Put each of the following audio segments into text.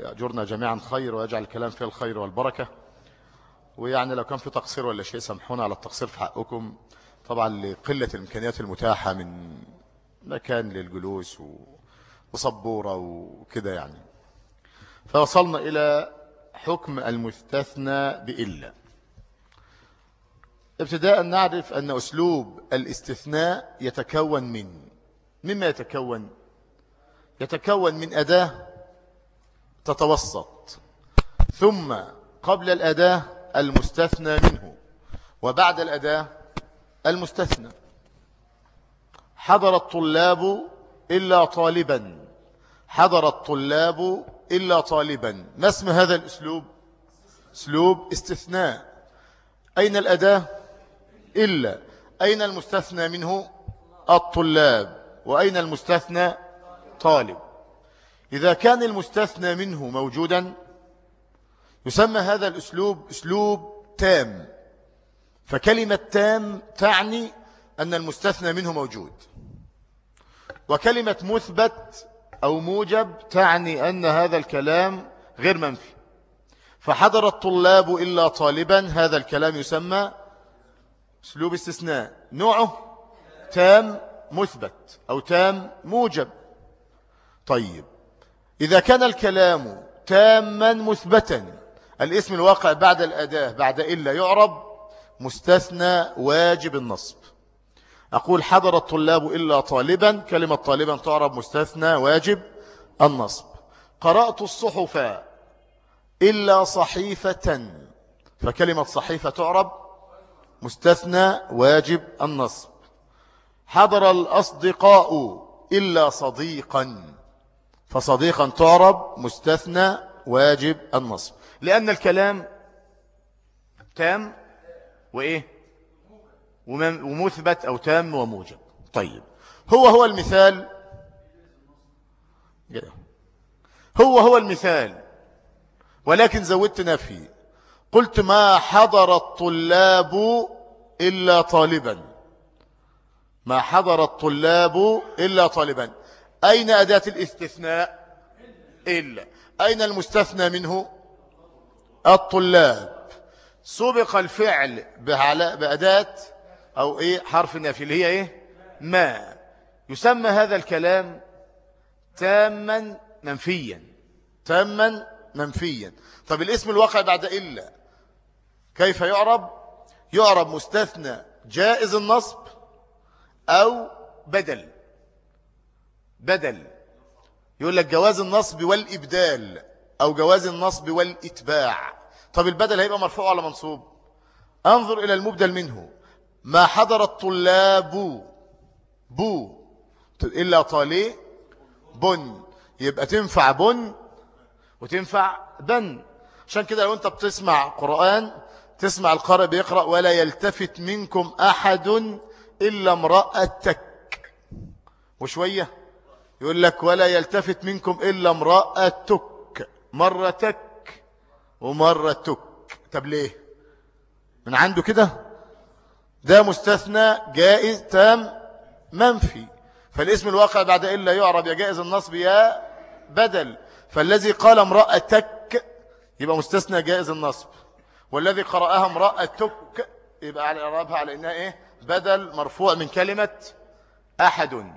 يأجرنا جميعا خير ويجعل الكلام فيه الخير والبركة. ويعني لو كان في تقصير ولا شيء سامحونا على التقصير في حقكم. طبعا لقلة الإمكانيات المتاحة من مكان للجلوس وصبورة وكده يعني. فوصلنا إلى حكم المستثنى بإلا. ابتداء نعرف أن أسلوب الاستثناء يتكون من مما يتكون؟ يتكون من أداة تتوسط. ثم قبل الأداة المستثنى منه. وبعد الأداة المستثنى. حضر الطلاب إلا طالبا. حضر الطلاب إلا طالبا. ما اسم هذا الأسلوب؟ أسلوب استثناء. أين الأداة؟ إلا. أين المستثنى منه؟ الطلاب. وأين المستثنى؟ طالب. إذا كان المستثنى منه موجودا يسمى هذا الأسلوب أسلوب تام. فكلمة تام تعني أن المستثنى منه موجود. وكلمة مثبت أو موجب تعني أن هذا الكلام غير منفي. فحضر الطلاب إلا طالبا هذا الكلام يسمى أسلوب استثناء. نوعه تام مثبت أو تام موجب. طيب إذا كان الكلام تاما مثبتا الاسم الواقع بعد الأداة بعد إلا يعرب مستثنى واجب النصب. أقول حضر الطلاب إلا طالبا كلمة طالبا تعرب مستثنى واجب النصب. قرأت الصحف إلا صحيفة فكلمة صحيفة تعرب مستثنى واجب النصب. حضر الأصدقاء إلا صديقا. فصديقا تعرب مستثنى واجب النصب. لأن الكلام تام وإيه؟ ومثبت أو تام وموجب. طيب. هو هو المثال. هو هو المثال. ولكن زودت نفي قلت ما حضر الطلاب إلا طالبا. ما حضر الطلاب إلا طالبا. أين أداة الاستثناء؟ إلا. أين المستثنى منه؟ الطلاب. سبق الفعل بأداة أو إيه؟ حرف النفي اللي هي إيه؟ ما. يسمى هذا الكلام تاما منفيا. تاما منفيا. طب الاسم الواقع بعد إلا. كيف يعرب؟ يعرب مستثنى جائز النصب أو بدل. بدل. يقول لك جواز النصب والإبدال أو جواز النصب والإتباع. طب البدل هيبقى مرفوع ولا منصوب؟ انظر إلى المبدل منه. ما حضر الطلاب بو إلا طالي بن. يبقى تنفع بن وتنفع بن. عشان كده لو انت بتسمع قرآن تسمع القارئ بيقرأ ولا يلتفت منكم أحد إلا امرأتك. وشوية. يقول لك ولا يلتفت منكم إلا امرأتك مرتك ومرتك طب ليه؟ من عنده كده؟ ده مستثنى جائز تام منفي. فالاسم الواقع بعد إلا يعرب يا جائز النصب يا بدل. فالذي قال امرأتك يبقى مستثنى جائز النصب. والذي قرأها امرأتك يبقى على إعرابها على إنها إيه؟ بدل مرفوع من كلمة أحد.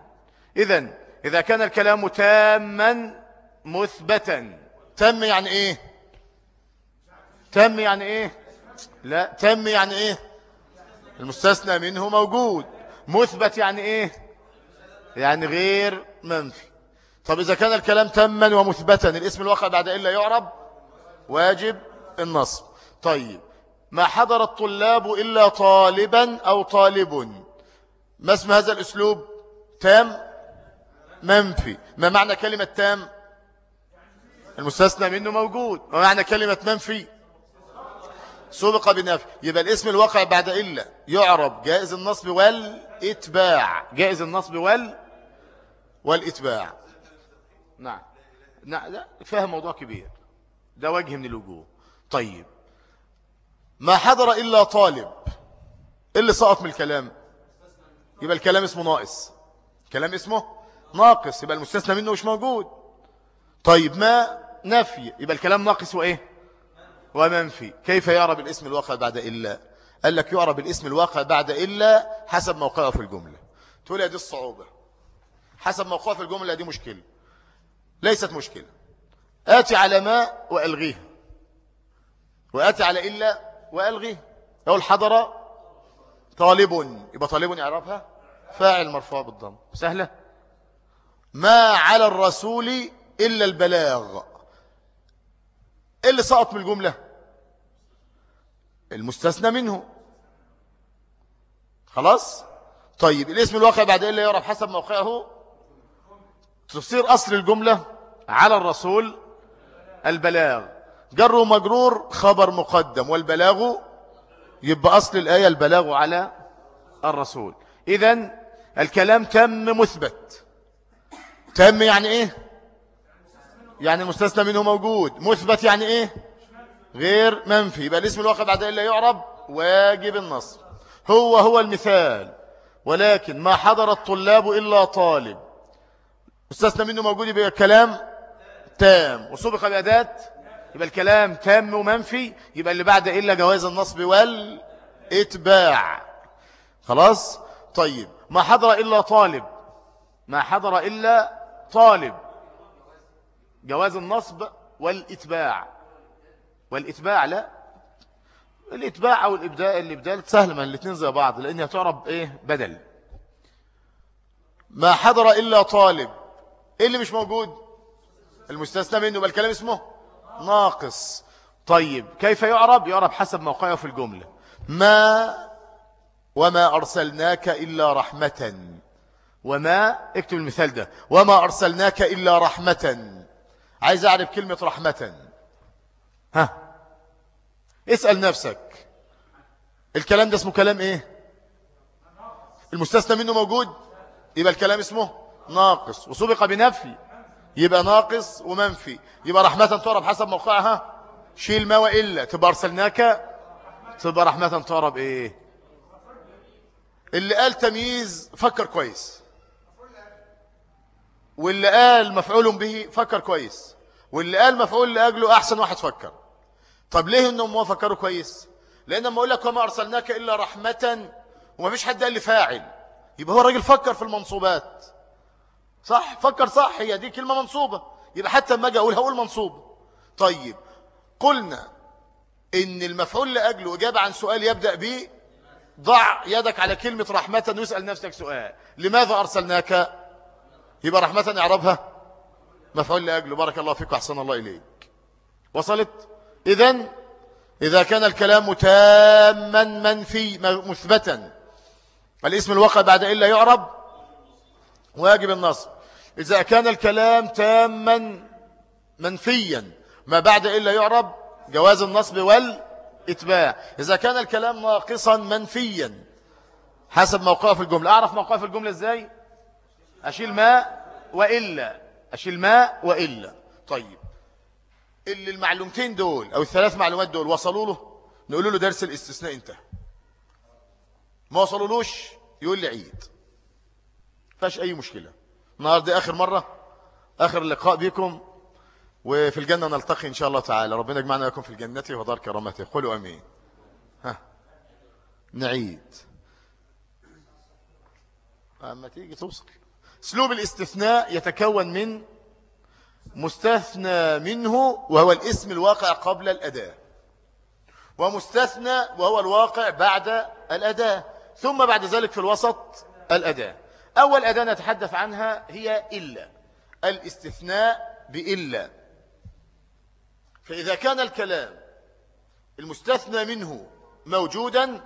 إذن إذا كان الكلام تاما مثبتا. تم يعني إيه؟ تم يعني إيه؟ لا تم يعني إيه؟ المستثنى منه موجود. مثبت يعني إيه؟ يعني غير منفي. طب إذا كان الكلام تما ومثبتا الاسم الواقع بعد إلا يعرب واجب النصب. طيب ما حضر الطلاب إلا طالبا أو طالب؟ ما اسم هذا الأسلوب؟ تام؟ منفي. ما معنى كلمة تام؟ المستثنى منه موجود. ما معنى كلمة منفي؟ سبق بنفي يبقى الاسم الواقع بعد إلا. يعرب جائز النصب والإتباع. جائز النصب وال والإتباع. نعم. نعم فهم موضوع كبير. ده وجه من الوجوه. طيب. ما حضر إلا طالب. إيه اللي سقط من الكلام؟ يبقى الكلام اسمه ناقص. كلام اسمه ناقص يبقى المستثنى منه مش موجود. طيب ما نفي؟ يبقى الكلام ناقص وإيه ومنفي. كيف يعرب الاسم الواقع بعد إلا؟ قال لك يعرب الاسم الواقع بعد إلا حسب موقعه في الجملة. تقول يا دي الصعوبة. حسب موقعه في الجملة دي مشكلة. ليست مشكلة. آتي على ما وألغيها وآتي على إلا وألغيها يقول حضر طالب. يبقى طالب يعرفها فاعل مرفوع بالضم. سهلة؟ ما على الرسول إلا البلاغ. إيه اللي سقط من الجملة؟ المستثنى منه. خلاص؟ طيب الاسم الواقع بعد إلا يعرف؟ حسب موقعه. تصير أصل الجملة على الرسول البلاغ. جر ومجرور خبر مقدم والبلاغ يبقى أصل الآية البلاغ على الرسول. إذن الكلام تم مثبت. تم يعني إيه؟ يعني المستثنى منه موجود. مثبت يعني إيه؟ غير منفي. يبقى الاسم الواقع بعد إلا يعرب واجب النصر هو هو المثال. ولكن ما حضر الطلاب إلا طالب. استثنى منه موجود يبقى الكلام تام. وسبق بأداة. يبقى الكلام تام ومنفي. يبقى اللي بعد إلا جواز النصب والإتباع. خلاص؟ طيب. ما حضر إلا طالب. ما حضر إلا طالب. جواز النصب والإتباع. والإتباع لا. الإتباع أو الإبداء الإبدال سهل من الاثنين زي بعض لأنها تعرب إيه بدل. ما حضر إلا طالب. إيه اللي مش موجود؟ المستثنى منه بل الكلام اسمه؟ ناقص. طيب كيف يعرب؟ يعرب حسب موقعه في الجملة. ما وما أرسلناك إلا رحمة. وما اكتب المثال ده وما أرسلناك إلا رحمة. عايز أعرف كلمة رحمة. ها؟ اسأل نفسك. الكلام ده اسمه كلام إيه؟ المستثنى منه موجود؟ يبقى الكلام اسمه ناقص وسبق بنفي. يبقى ناقص ومنفي. يبقى رحمة تعرب حسب موقعها شيل ما وإلا. تبقى أرسلناك تبقى رحمة تعرب إيه اللي قال تمييز فكر كويس. واللي قال مفعول به فكر كويس واللي قال مفعول لأجله أحسن واحد فكر. طب ليه إنهم ما فكروا كويس؟ لأن لما أقول لك وما أرسلناك إلا رحمة وما فيش حد قال لي فاعل يبقى هو الراجل فكر في المنصوبات. صح؟ فكر صح هي دي كلمة منصوبة. يبقى حتى لما أجي أقول هقول منصوب. طيب قلنا إن المفعول لأجله إجابة عن سؤال يبدأ به ضع يدك على كلمة رحمة واسأل نفسك سؤال لماذا أرسلناك؟ يبقى رحمة اعربها مفعول لأجله. بارك الله فيك وأحسن الله إليك. وصلت؟ إذن إذا كان الكلام تاما منفي مثبتا. الاسم الواقع بعد إلا يعرب. واجب النصب. إذا كان الكلام تاما منفيا ما بعد إلا يعرب جواز النصب والإتباع. إذا كان الكلام ناقصا منفيا حسب موقعه في الجملة. أعرف موقعه في الجملة إزاي؟ أشيل ماء وإلا. أشيل ماء وإلا. طيب. اللي المعلومتين دول أو الثلاث معلومات دول وصلوا له نقول له درس الاستثناء انتهى ما وصلولوش يقول لي عيد. فاش أي مشكلة. النهاردة آخر مرة. آخر لقاء بكم. وفي الجنة نلتقي إن شاء الله تعالى. ربنا يجمعنا لكم في الجنة ودار كرامته قولوا أمين. ها. نعيد. أما تيجي توصل. اسلوب الاستثناء يتكون من مستثنى منه وهو الاسم الواقع قبل الأداة. ومستثنى وهو الواقع بعد الأداة. ثم بعد ذلك في الوسط الأداة. أول أداة نتحدث عنها هي إلا. الاستثناء بإلا. فإذا كان الكلام المستثنى منه موجودا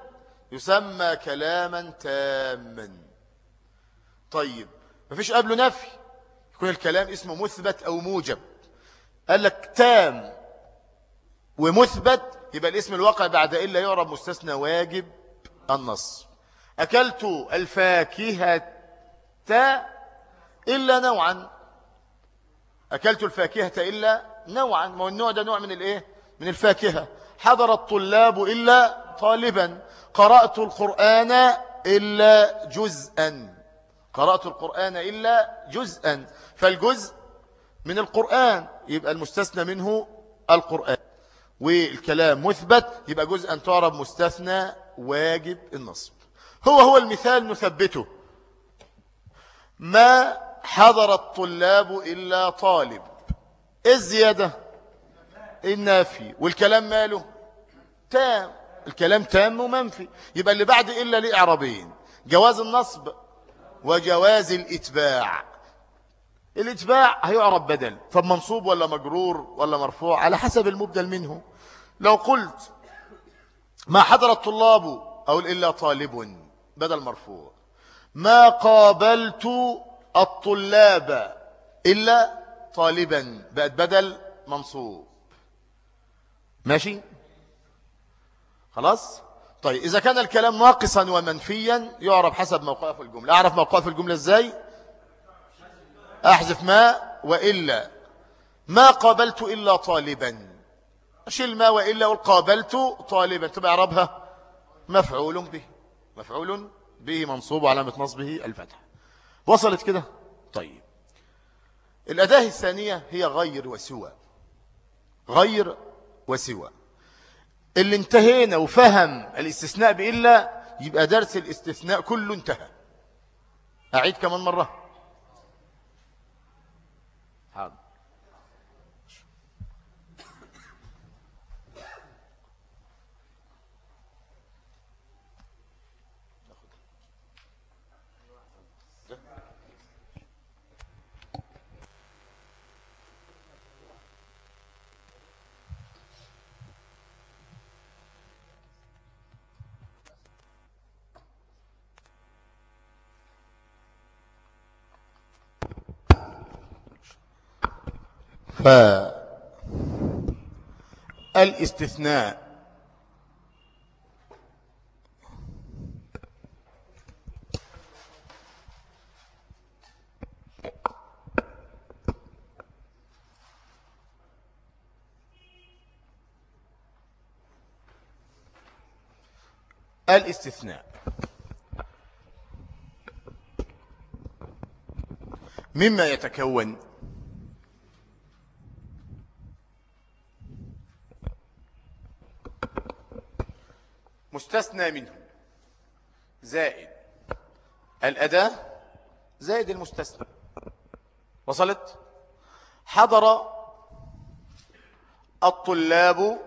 يسمى كلاما تاما. طيب ما فيش قبله نفي. يكون الكلام اسمه مثبت أو موجب. قال لك تام ومثبت يبقى الاسم الواقع بعد إلا يعرب مستثنى واجب النص. أكلت الفاكهة إلا نوعا. أكلت الفاكهة إلا نوعا. ما النوع ده نوع من الإيه؟ من الفاكهة. حضر الطلاب إلا طالبا. قرأت القرآن إلا جزءا. قرأت القرآن إلا جزءا. فالجزء من القرآن يبقى المستثنى منه القرآن. والكلام مثبت يبقى جزءا تعرب مستثنى واجب النصب. هو هو المثال نثبته. ما حضر الطلاب إلا طالب. إيه الزيادة؟ النافي؟ والكلام ماله؟ تام. الكلام تام ومنفي. يبقى اللي بعد إلا ليه إعرابين جواز النصب وجواز الإتباع. الإتباع هيعرب بدل. فمنصوب ولا مجرور ولا مرفوع؟ على حسب المبدل منه. لو قلت ما حضر الطلاب أو إلا طالب بدل مرفوع. ما قابلت الطلاب إلا طالبا بقت بدل منصوب. ماشي؟ خلاص؟ طيب إذا كان الكلام ناقصا ومنفيا يعرف حسب موقعه في الجملة. أعرف موقعه في الجملة إزاي؟ أحذف ما وإلا. ما قابلت إلا طالبا. شيل ما وإلا والقابلت طالبا. تبقى أعربها. مفعول به. مفعول به منصوب علامة نصبه الفتح. وصلت كده؟ طيب. الأداة الثانية هي غير وسوى. غير وسوى. اللي انتهينا وفهم الاستثناء بإلا يبقى درس الاستثناء كله انتهى. أعيد كمان مرة. فالاستثناء الاستثناء. مما يتكون مستثنى منه زائد. الأداة زائد المستثنى. وصلت؟ حضر الطلاب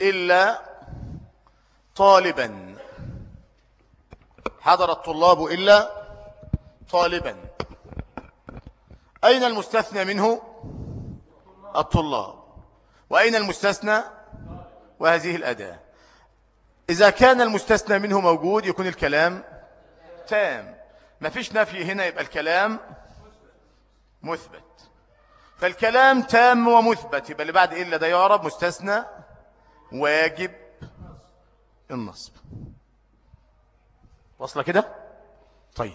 إلا طالبا. حضر الطلاب إلا طالبا. أين المستثنى منه؟ الطلاب. وأين المستثنى؟ وهذه الأداة. إذا كان المستثنى منه موجود يكون الكلام تام. ما فيش نفي هنا يبقى الكلام مثبت. فالكلام تام ومثبت يبقى اللي بعد إلا ده يعرب مستثنى واجب النصب. وصل كده؟ طيب.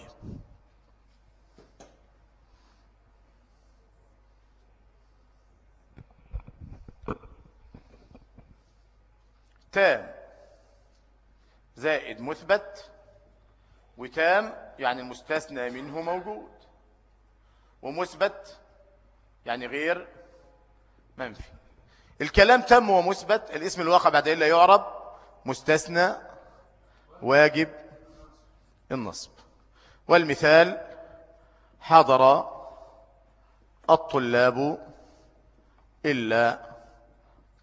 تام. زائد مثبت وتام يعني المستثنى منه موجود. ومثبت يعني غير منفي. الكلام تم ومثبت الاسم الواقع بعد إلا يعرب مستثنى واجب النصب. والمثال حضر الطلاب إلا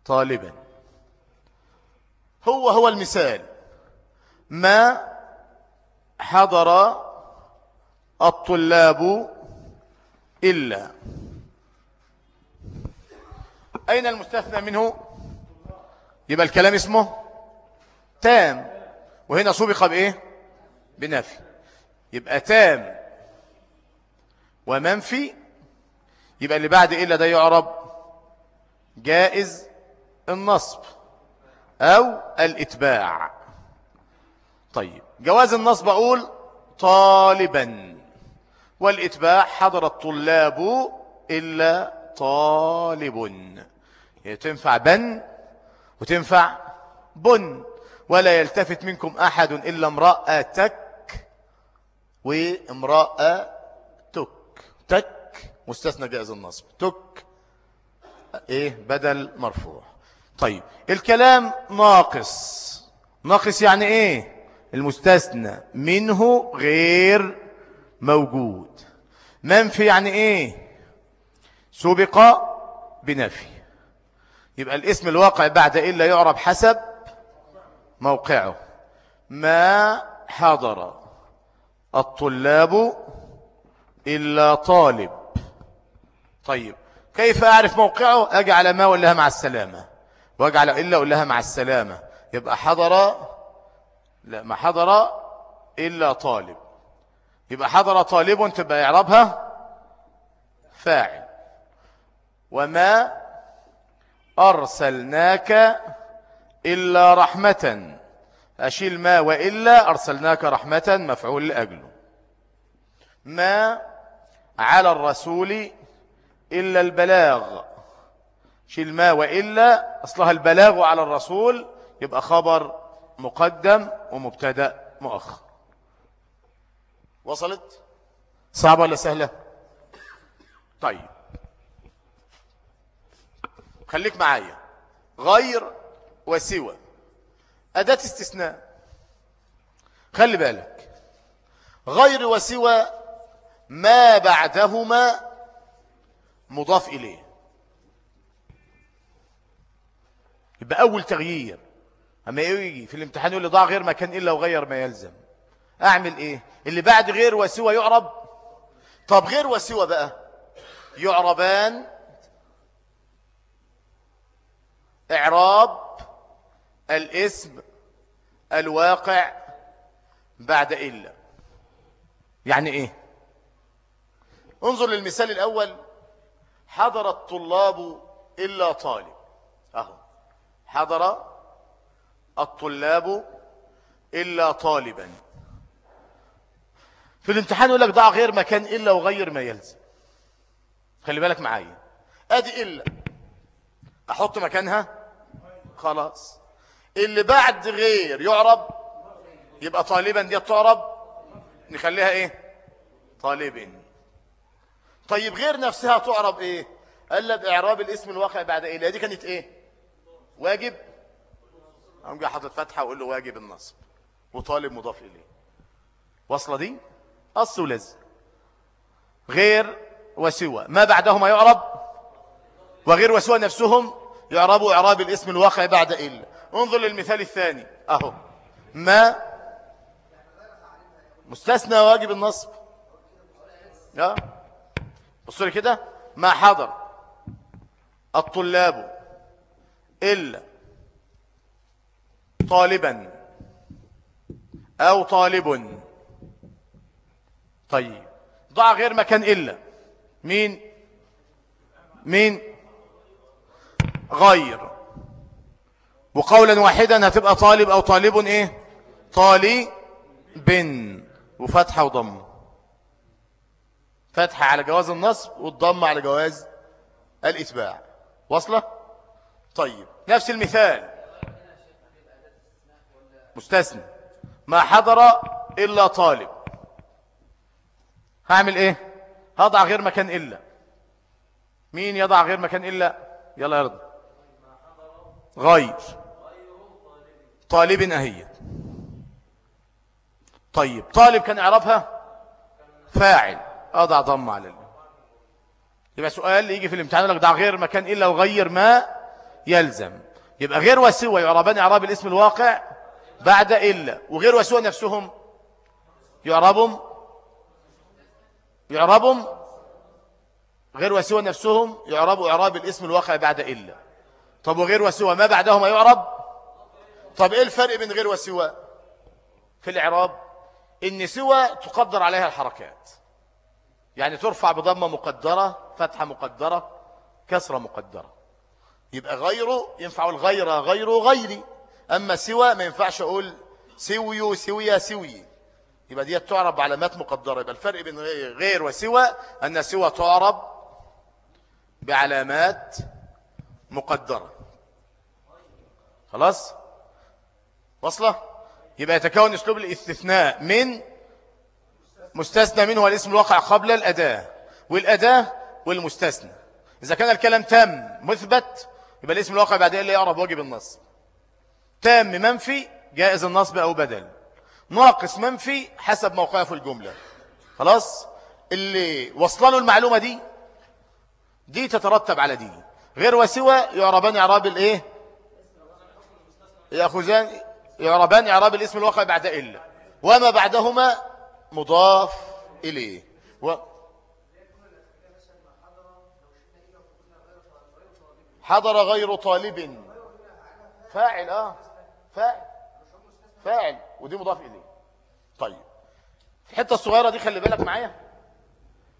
طالبا. هو هو المثال. ما حضر الطلاب إلا. أين المستثنى منه؟ يبقى الكلام اسمه تام. وهنا سبق بإيه؟ بنفي. يبقى تام ومنفي. يبقى اللي بعد إلا ده يعرب جائز النصب أو الإتباع. طيب جواز النصب أقول طالبا والإتباع حضر الطلاب إلا طالب. تنفع بن وتنفع بن ولا يلتفت منكم أحد إلا امرأتك وامرأتك. تك مستثنى جائز النصب. تك إيه بدل مرفوع. طيب الكلام ناقص. ناقص يعني إيه؟ المستثنى منه غير موجود. منفي يعني إيه؟ سبق بنفي. يبقى الاسم الواقع بعد إلا يعرب حسب موقعه. ما حضر الطلاب إلا طالب. طيب كيف أعرف موقعه؟ أجعل ما أقول لها مع السلامة. وأجعل إلا أقول لها مع السلامة. يبقى حضر لا ما حضر إلا طالب. يبقى حضر طالب تبقى يعربها فاعل. وما أرسلناك إلا رحمة. أشيل ما وإلا أرسلناك رحمة مفعول لأجله. ما على الرسول إلا البلاغ. شيل ما وإلا أصلها البلاغ على الرسول يبقى خبر مقدم ومبتدأ مؤخر. وصلت؟ صعبة ولا سهلة؟ طيب. خليك معايا. غير وسوى. أداة استثناء. خلي بالك. غير وسوى ما بعدهما مضاف إليه. يبقى أول تغيير. أما يجي في الامتحان يقول لي ضع غير مكان إلا وغير ما يلزم. أعمل إيه؟ اللي بعد غير وسوى يعرب؟ طب غير وسوى بقى؟ يعربان. إعراب الاسم الواقع بعد إلا. يعني إيه؟ انظر للمثال الأول. حضر الطلاب إلا طالب. أهو. حضر الطلاب إلا طالبا. في الامتحان يقول لك ضع غير مكان إلا وغير ما يلزم. خلي بالك معايا. أدي إلا. أحط مكانها؟ خلاص. اللي بعد غير يعرب يبقى طالبا دي تعرب نخليها إيه؟ طالب طيب غير نفسها تعرب إيه؟ قال لك إعراب الاسم الواقع بعد إيه دي كانت إيه؟ واجب. قام جاي حاطط فتحه وأقول له واجب النصب. وطالب مضاف إليه. واصله دي؟ اصل ولزم غير وسوى. ما بعدهما يعرب؟ وغير وسوى نفسهم يعربوا إعراب الاسم الواقع بعد الا انظر للمثال الثاني. أهو. ما؟ مستثنى واجب النصب. آه بصوا كده. ما حضر الطلاب إلا طالبا أو طالب. طيب ضع غير مكان إلا. مين؟ مين؟ غير. وقولا واحدا هتبقى طالب أو طالب إيه؟ طالب. وفتحة وضم. فتحة على جواز النصب والضم على جواز الإتباع. واصلة؟ طيب نفس المثال. مستثنى ما حضر إلا طالب. هعمل إيه؟ هضع غير مكان إلا. مين يضع غير مكان إلا؟ يلا يرضى غير. طالب أهيت طيب طالب كان اعرفها فاعل. أضع ضم على ال. يبقى سؤال يجي في الامتحان لك ضع غير مكان إلا وغير ما يلزم. يبقى غير وسوى يعربان اعراب الاسم الواقع بعد إلا. وغير وسوى نفسهم؟ يعربهم؟ يعربهم؟ غير وسوى نفسهم؟ يعربوا إعراب الاسم الواقع بعد إلا. طب وغير وسوى ما بعدهما يعرب؟ طب إيه الفرق بين غير وسوى في الإعراب؟ إن سوى تقدر عليها الحركات. يعني ترفع بضمة مقدرة فتحة مقدرة كسرة مقدرة. يبقى غيره ينفع الغير غيره غيري. أما سوى ما ينفعش أقول سوي سوية سوي. يبقى دي تعرب بعلامات مقدرة. يبقى الفرق بين غير وسوى أن سوى تعرب بعلامات مقدرة. خلاص؟ وصله يبقى يتكون أسلوب الاستثناء من مستثنى منه الاسم الواقع قبل الأداة. والأداة والمستثنى. إذا كان الكلام تام مثبت يبقى الاسم الواقع بعد إلا يعرف واجب النصب تام منفي جائز النصب أو بدل. ناقص منفي حسب موقعه في الجملة. خلاص؟ اللي وصل له المعلومة دي دي تترتب على دي. غير وسوى يعربان إعراب الإيه؟ يأخذان يعربان إعراب الاسم الواقع بعد إلا وما بعدهما مضاف إليه. و... حضر غير طالب. فاعل آه. فاعل. فاعل. ودي مضاف إليه. طيب. الحتة الصغيرة دي خلي بالك معايا.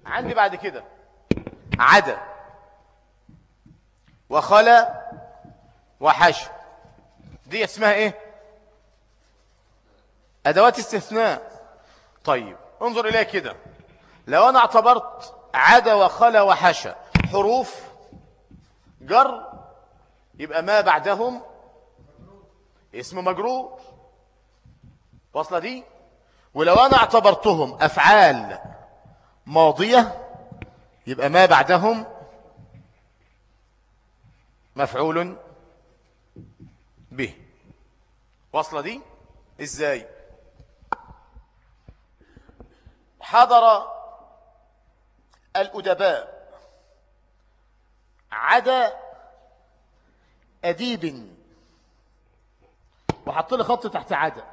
عندي بعد كده. عدا. وخلا. وحش دي اسمها إيه؟ أدوات استثناء. طيب. انظر إليها كده. لو أنا اعتبرت عدا وخلا وحشى حروف جر يبقى ما بعدهم اسم مجرور واصلة دي؟ ولو أنا اعتبرتهم أفعال ماضية يبقى ما بعدهم مفعول به. واصلة دي؟ إزاي؟ حضر الأدباء عدا أديب وحط لي خط تحت عدا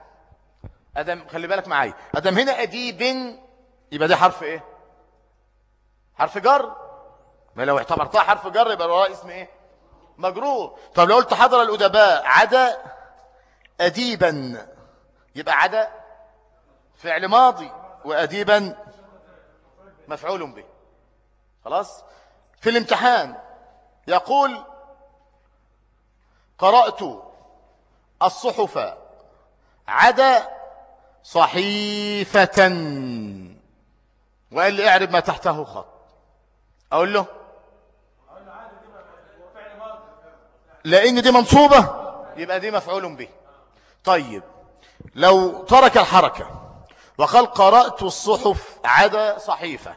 أدم خلي بالك معايا. أدم هنا أديب يبقى ده حرف إيه؟ حرف جر. ما لو اعتبرتها حرف جر يبقى وراء اسم إيه؟ مجرور. طب لو قلت حضر الأدباء عدا أديبا. يبقى عدا فعل ماضي وأديبا مفعول به. خلاص؟ في الامتحان يقول قرأت الصحف عدا صحيفة. وقال لي اعرب ما تحته خط. أقول له؟ لأن دي منصوبة يبقى دي مفعول به. طيب لو ترك الحركة وقال قرأت الصحف عدا صحيفة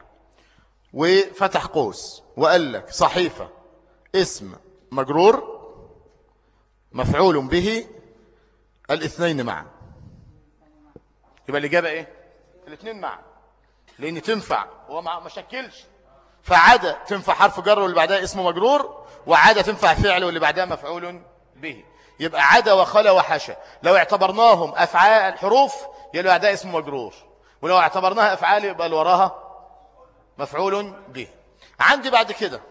وفتح قوس وقال لك صحيفة اسم مجرور مفعول به الاثنين معا. يبقى الإجابة إيه؟ الاثنين معا. لأن تنفع هو ما شكلش فعدا تنفع حرف جر واللي بعدها اسم مجرور وعدا تنفع فعل واللي بعدها مفعول به. يبقى عدا وخلا وحشا لو اعتبرناهم أفعال الحروف يبقى ده اسم مجرور. ولو اعتبرناها أفعال يبقى اللي وراها مفعول به. عندي بعد كده.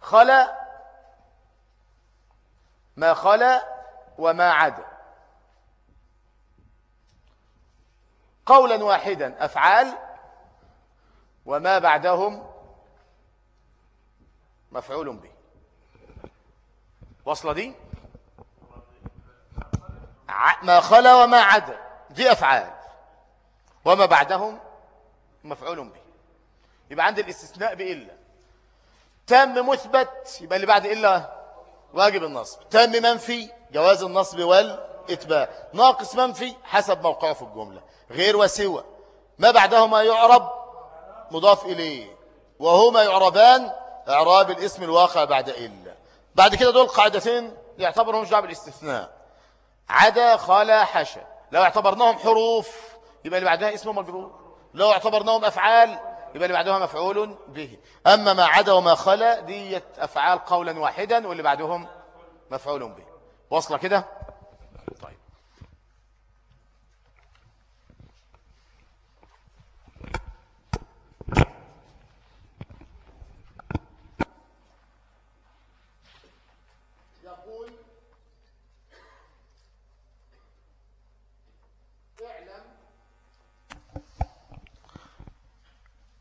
خلا ما خلا وما عدا قولا واحدا أفعال وما بعدهم مفعول به. وصل دي؟ ما خلا وما عدا دي أفعال. وما بعدهم مفعول به. يبقى عند الاستثناء بإلا. تام مثبت يبقى اللي بعد إلا واجب النصب. تام منفي جواز النصب والإتباع. ناقص منفي حسب موقعه في الجملة. غير وسوى. ما بعدهما يعرب مضاف إليه. وهما يعربان إعراب الاسم الواقع بعد إلا. بعد كده دول قاعدتين يعتبرهم جعب الاستثناء. عدا خلا حشا لو اعتبرناهم حروف يبقى اللي بعدها اسمه مجرور لو اعتبرناهم أفعال يبقى اللي بعدها مفعول به. أما ما عدا وما خلا ديت أفعال قولا واحدا واللي بعدهم مفعول به. وصل كده؟ طيب.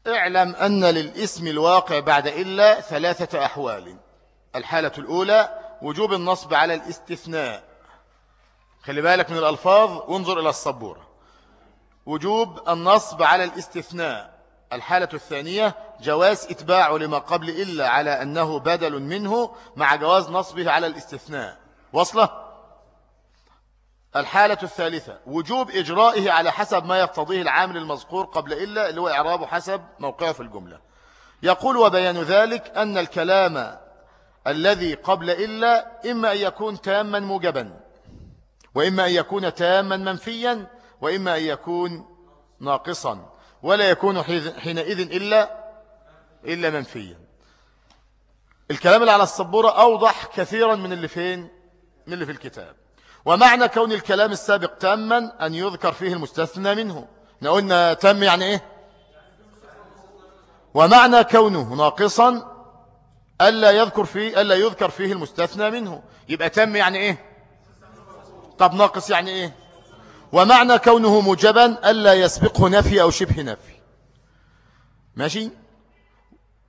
اعلم أن للإسم الواقع بعد إلا ثلاثة أحوال. الحالة الأولى وجوب النصب على الاستثناء. خلي بالك من الألفاظ وانظر إلى الصبورة وجوب النصب على الاستثناء. الحالة الثانية جواز إتباع لما قبل إلا على أنه بدل منه مع جواز نصبه على الاستثناء. وصله الحالة الثالثة وجوب إجرائه على حسب ما يقتضيه العامل المذكور قبل إلا اللي هو إعرابه حسب موقعه في الجملة. يقول وبيان ذلك أن الكلام الذي قبل إلا إما أن يكون تاما موجبا وإما أن يكون تاما منفيا وإما أن يكون ناقصا ولا يكون حينئذ إلا إلا منفيا. الكلام اللي على السبورة أوضح كثيرا من اللي فين من اللي في الكتاب. ومعنى كون الكلام السابق تاما أن يذكر فيه المستثنى منه. قلنا تم يعني إيه؟ ومعنى كونه ناقصا ألا يذكر فيه ألا يذكر فيه المستثنى منه. يبقى تم يعني إيه؟ طب ناقص يعني إيه؟ ومعنى كونه موجبا ألا يسبقه نفي أو شبه نفي. ماشي؟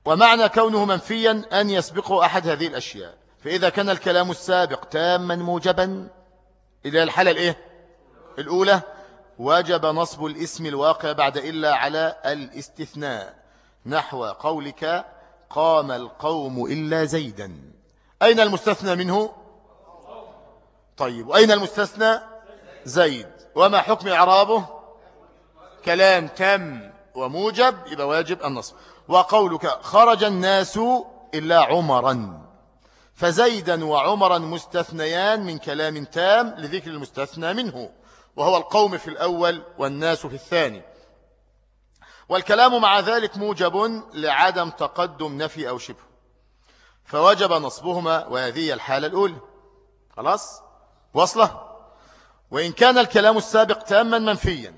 ومعنى كونه منفيا أن يسبقه أحد هذه الأشياء. فإذا كان الكلام السابق تاما موجبا إلى الحالة الإيه؟ الأولى وجب نصب الاسم الواقع بعد إلا على الاستثناء نحو قولك قام القوم إلا زيدا. أين المستثنى منه؟ طيب وأين المستثنى؟ زيد. وما حكم إعرابه؟ كلام تم وموجب يبقى واجب النصب. وقولك خرج الناس إلا عمرا. فزيدا وعمرا مستثنيان من كلام تام لذكر المستثنى منه وهو القوم في الأول والناس في الثاني. والكلام مع ذلك موجب لعدم تقدم نفي أو شبه. فوجب نصبهما وهذه الحالة الأولى. خلاص؟ وصلة؟ وإن كان الكلام السابق تاما منفيا.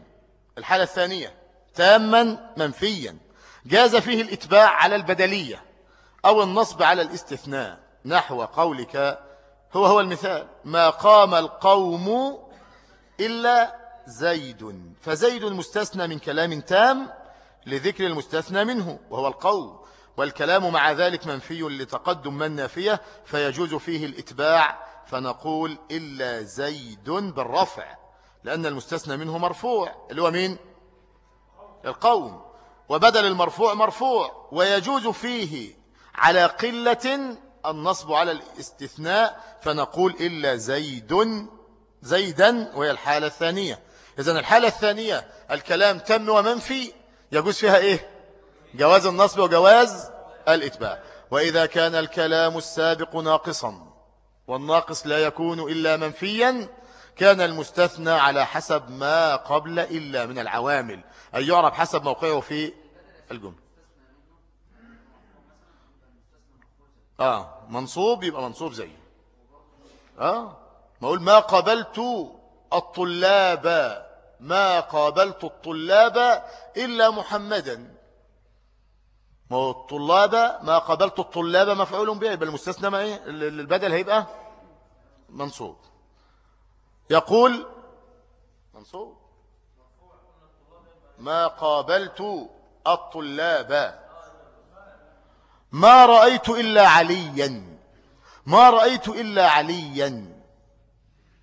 الحالة الثانية تاما منفيا. جاز فيه الإتباع على البدلية أو النصب على الاستثناء. نحو قولك هو هو المثال. ما قام القوم إلا زيد. فزيد المستثنى من كلام تام لذكر المستثنى منه وهو القول. والكلام مع ذلك منفي لتقدم من نافية فيجوز فيه الإتباع. فنقول إلا زيد بالرفع لأن المستثنى منه مرفوع اللي هو مين؟ القوم. وبدل المرفوع مرفوع ويجوز فيه على قلة النصب على الاستثناء فنقول إلا زيد زيدا وهي الحالة الثانية. إذن الحالة الثانية الكلام تم ومنفي يجوز فيها إيه؟ جواز النصب وجواز الإتباع. وإذا كان الكلام السابق ناقصا والناقص لا يكون إلا منفيا كان المستثنى على حسب ما قبل إلا من العوامل. أي يعرف حسب موقعه في الجملة. آه منصوب يبقى منصوب زيه. آه ما أقول ما قابلت الطلاب ما قابلت الطلاب إلا محمدا. ما هو الطلاب ما قابلت الطلاب مفعول به بل المستثنى ما إيه؟ البدل هيبقى منصوب. يقول منصوب. ما قابلت الطلاب. ما رأيت إلا عليا. ما رأيت إلا عليا.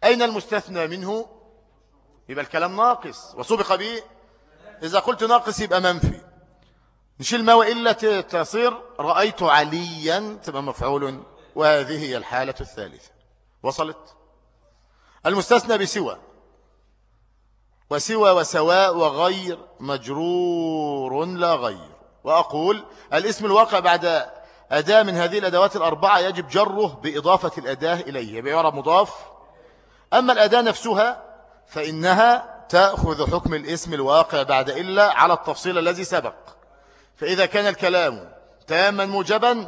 أين المستثنى منه؟ يبقى الكلام ناقص. وسبق به. إذا قلت ناقص يبقى منفي. نشيل ما وإلا تصير. رأيت عليا. تبقى مفعول. وهذه هي الحالة الثالثة. وصلت؟ المستثنى بسوى. وسوى وسواء وغير مجرور لا غير. وأقول الاسم الواقع بعد أداة من هذه الأدوات الأربعة يجب جره بإضافة الأداة إليه بيعرب مضاف. أما الأداة نفسها فإنها تأخذ حكم الاسم الواقع بعد إلا على التفصيل الذي سبق. فإذا كان الكلام تاما موجبا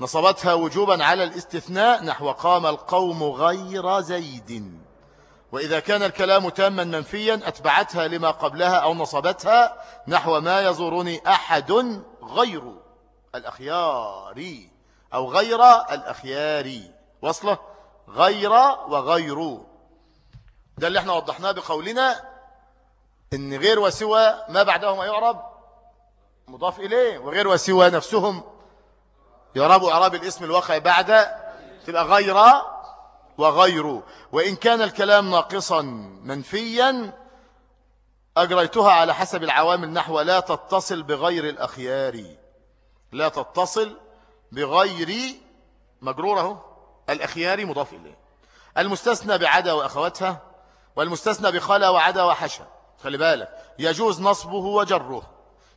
نصبتها وجوبا على الاستثناء نحو قام القوم غير زيد. وإذا كان الكلام تاما منفيا أتبعتها لما قبلها أو نصبتها نحو ما يزورني أحد غير الأخيار أو غير الأخيار. وصله غير وغير. ده اللي إحنا وضحناه بقولنا إن غير وسوى ما بعدهما يعرب مضاف إليه وغير وسوى نفسهم يعربوا إعراب الاسم الواقع بعد تبقى غير وغير. وإن كان الكلام ناقصا منفيا أجريتها على حسب العوامل نحو لا تتصل بغير الأخيار. لا تتصل بغير مجروره الأخيار مضاف إليه. المستثنى بعدا وأخواتها والمستثنى بخلا وعدا وحشا. خلي بالك يجوز نصبه وجره.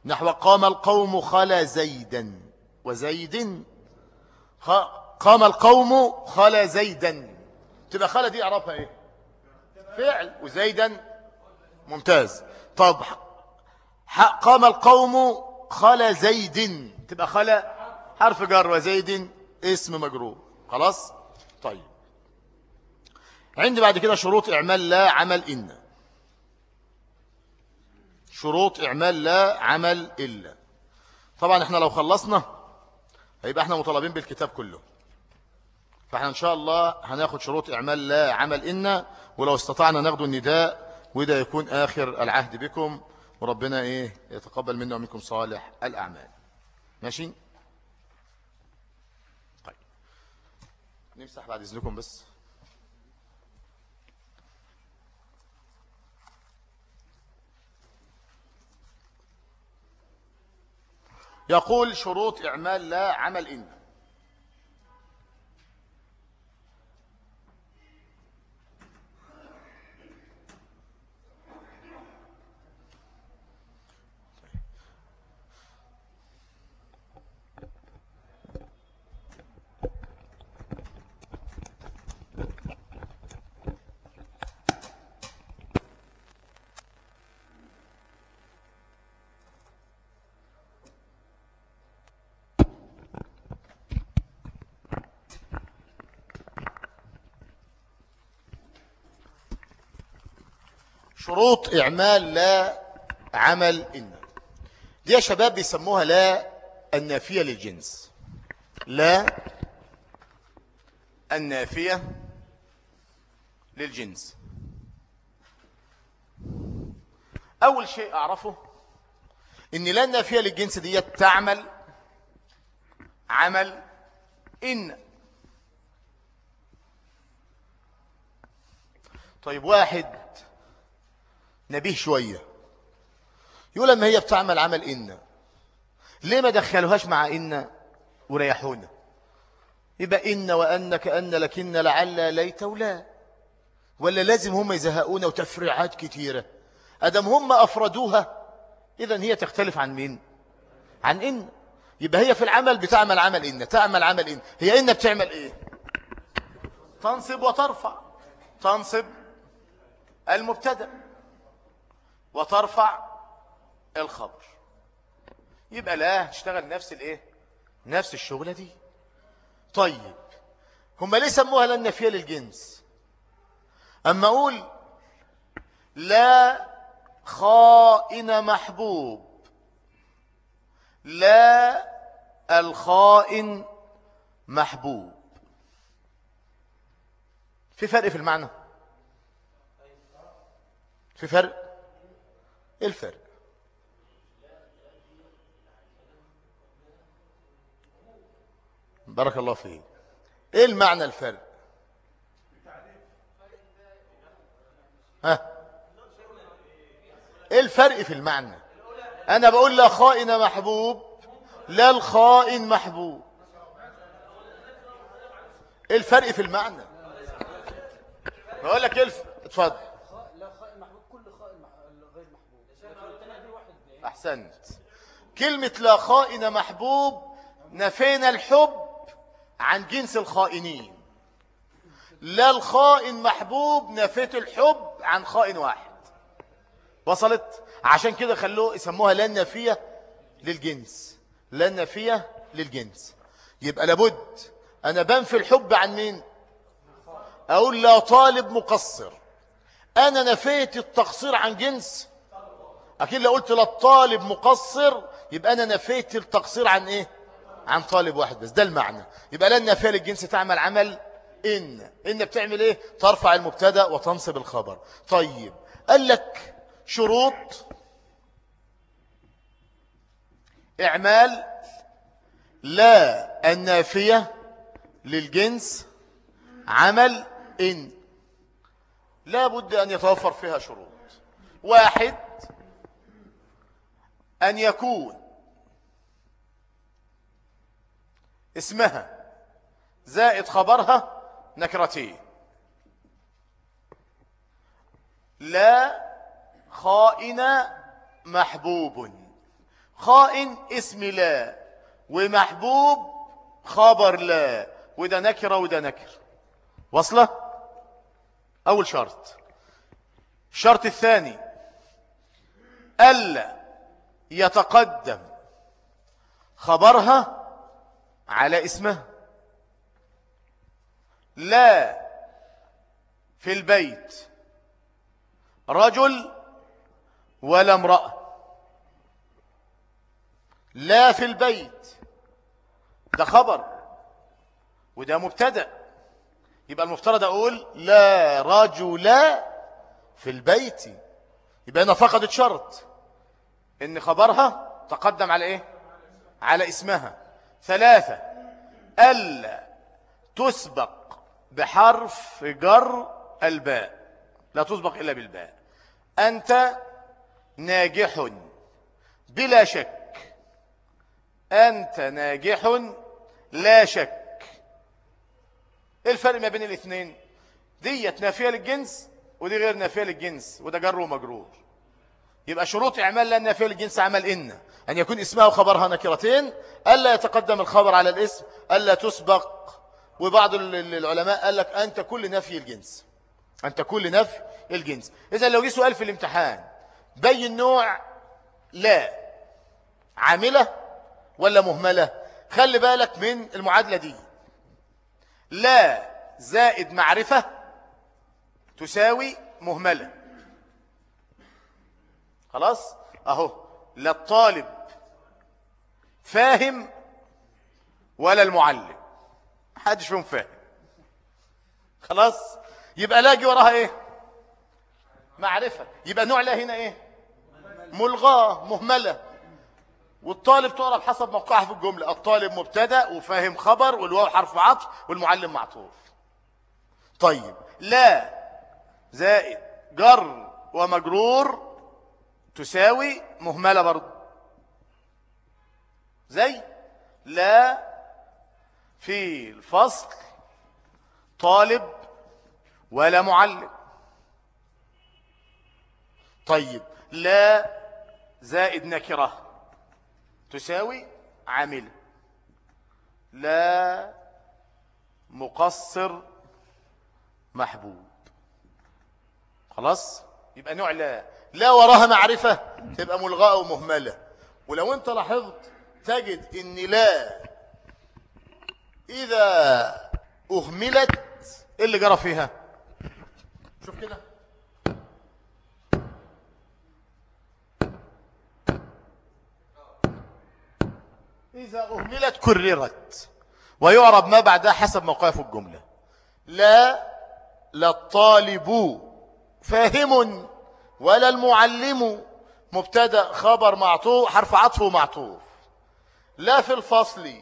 نحو قام القوم خلا زيدا وزيد. قام القوم خلا زيدا. تبقى خلا دي اعرفها إيه؟ فعل وزيدا ممتاز. طب قام القوم خلا زيد. تبقى خلا حرف جر وزيد اسم مجرور. خلاص؟ طيب. عندي بعد كده شروط إعمال لا عمل إن شروط إعمال لا عمل إلا. طبعا إحنا لو خلصنا هيبقى إحنا مطالبين بالكتاب كله. فاحنا ان شاء الله هناخد شروط إعمال لا عمل إن ولو استطعنا ناخد النداء وده يكون آخر العهد بكم وربنا إيه يتقبل منا ومنكم صالح الأعمال. ماشي؟ طيب. نمسح بعد إذنكم بس. يقول شروط إعمال لا عمل إن. شروط إعمال لا عمل إن دي يا شباب بيسموها لا النافية للجنس. لا النافية للجنس. أول شيء أعرفه إن لا النافية للجنس دي تعمل عمل إن. طيب واحد نبيه شوية. يقول لما هي بتعمل عمل إن. ليه ما دخلوهاش مع إن وريحونا؟ يبقى إن وأن كأن لكن لعل ليت ولا. ولا لازم هم يزهقونا وتفريعات كتيرة. أدم هم أفردوها إذا هي تختلف عن مين؟ عن إن. يبقى هي في العمل بتعمل عمل إن تعمل عمل إن. هي إن بتعمل إيه؟ تنصب وترفع. تنصب المبتدأ. وترفع الخبر. يبقى لا تشتغل نفس الايه؟ نفس الشغلة دي. طيب هم ليه سموها لا النفية للجنس؟ أما أقول لا خائن محبوب لا الخائن محبوب. في فرق في المعنى؟ في فرق؟ إيه الفرق. بارك الله فيه إيه المعنى الفرق؟ ها؟ إيه الفرق في المعنى؟ أنا بقول لا خائن محبوب لا الخائن محبوب. إيه الفرق في المعنى؟ بقول لك إيه اتفضل. أحسنت. كلمة لا خائن محبوب نفينا الحب عن جنس الخائنين. لا الخائن محبوب نفيت الحب عن خائن واحد. وصلت؟ عشان كده خلوه يسموها لا النفية للجنس. لا النفية للجنس. يبقى لابد أنا بنفي الحب عن مين؟ أقول لا طالب مقصر. أنا نفيت التقصير عن جنس أكيد لو قلت للطالب مقصر يبقى أنا نفيت التقصير عن إيه؟ عن طالب واحد بس ده المعنى. يبقى لا النفية للجنس تعمل عمل إن. إن بتعمل إيه؟ ترفع المبتدأ وتنصب الخبر. طيب قال لك شروط إعمال لا النافية للجنس عمل إن. لا بد أن يتوفر فيها شروط. واحد أن يكون. اسمها. زائد خبرها نكرتين لا خائن محبوب. خائن اسم لا. ومحبوب خبر لا. وده نكرة وده نكر. وصلة أول شرط. الشرط الثاني. ألا يتقدم. خبرها على اسمها لا في البيت. رجل ولا امرأة. لا في البيت. ده خبر وده مبتدأ. يبقى المفترض أقول لا رجل في البيت. يبقى أنا فقدت شرط إن خبرها تقدم على إيه؟ على اسمها. ثلاثة ألا تسبق بحرف جر الباء. لا تسبق إلا بالباء. أنت ناجح بلا شك. أنت ناجح لا شك. إيه الفرق ما بين الاثنين؟ ديت نافية للجنس ودي غير نافية للجنس وده جر ومجرور. يبقى شروط إعمال لا نافية للجنس عمل إن. أن يكون اسمها وخبرها نكرتين ألا يتقدم الخبر على الاسم ألا تسبق. وبعض العلماء قال لك أنت كل نفي الجنس. أنت كل نفي الجنس. إذا لو جه سؤال في الامتحان بين نوع لا عاملة ولا مهملة؟ خلي بالك من المعادلة دي. لا زائد معرفة تساوي مهملة. خلاص؟ أهو. لا الطالب فاهم ولا المعلم. حدش فيهم فاهم. خلاص؟ يبقى لاجي وراها إيه؟ معرفة. يبقى نوع لا هنا إيه؟ ملغاة مهملة. والطالب تقرأ حسب موقعها في الجملة. الطالب مبتدأ وفاهم خبر والواو حرف عطف والمعلم معطوف. طيب. لا. زائد. جر ومجرور تساوي مهملة برضه. زي لا في الفصل طالب ولا معلم. طيب لا زائد نكرة تساوي عامل. لا مقصر محبوب. خلاص؟ يبقى نوع لا. لا وراها معرفة تبقى ملغاء ومهملة. ولو انت لاحظت تجد إن لا. إذا أهملت إيه اللي جرى فيها؟ شوف كده. إذا أهملت كررت. ويعرب ما بعدها حسب موقعه في الجملة. لا الطالب فاهم ولا المعلم مبتدأ خبر معطوف حرف عطف ومعطوف لا في الفصل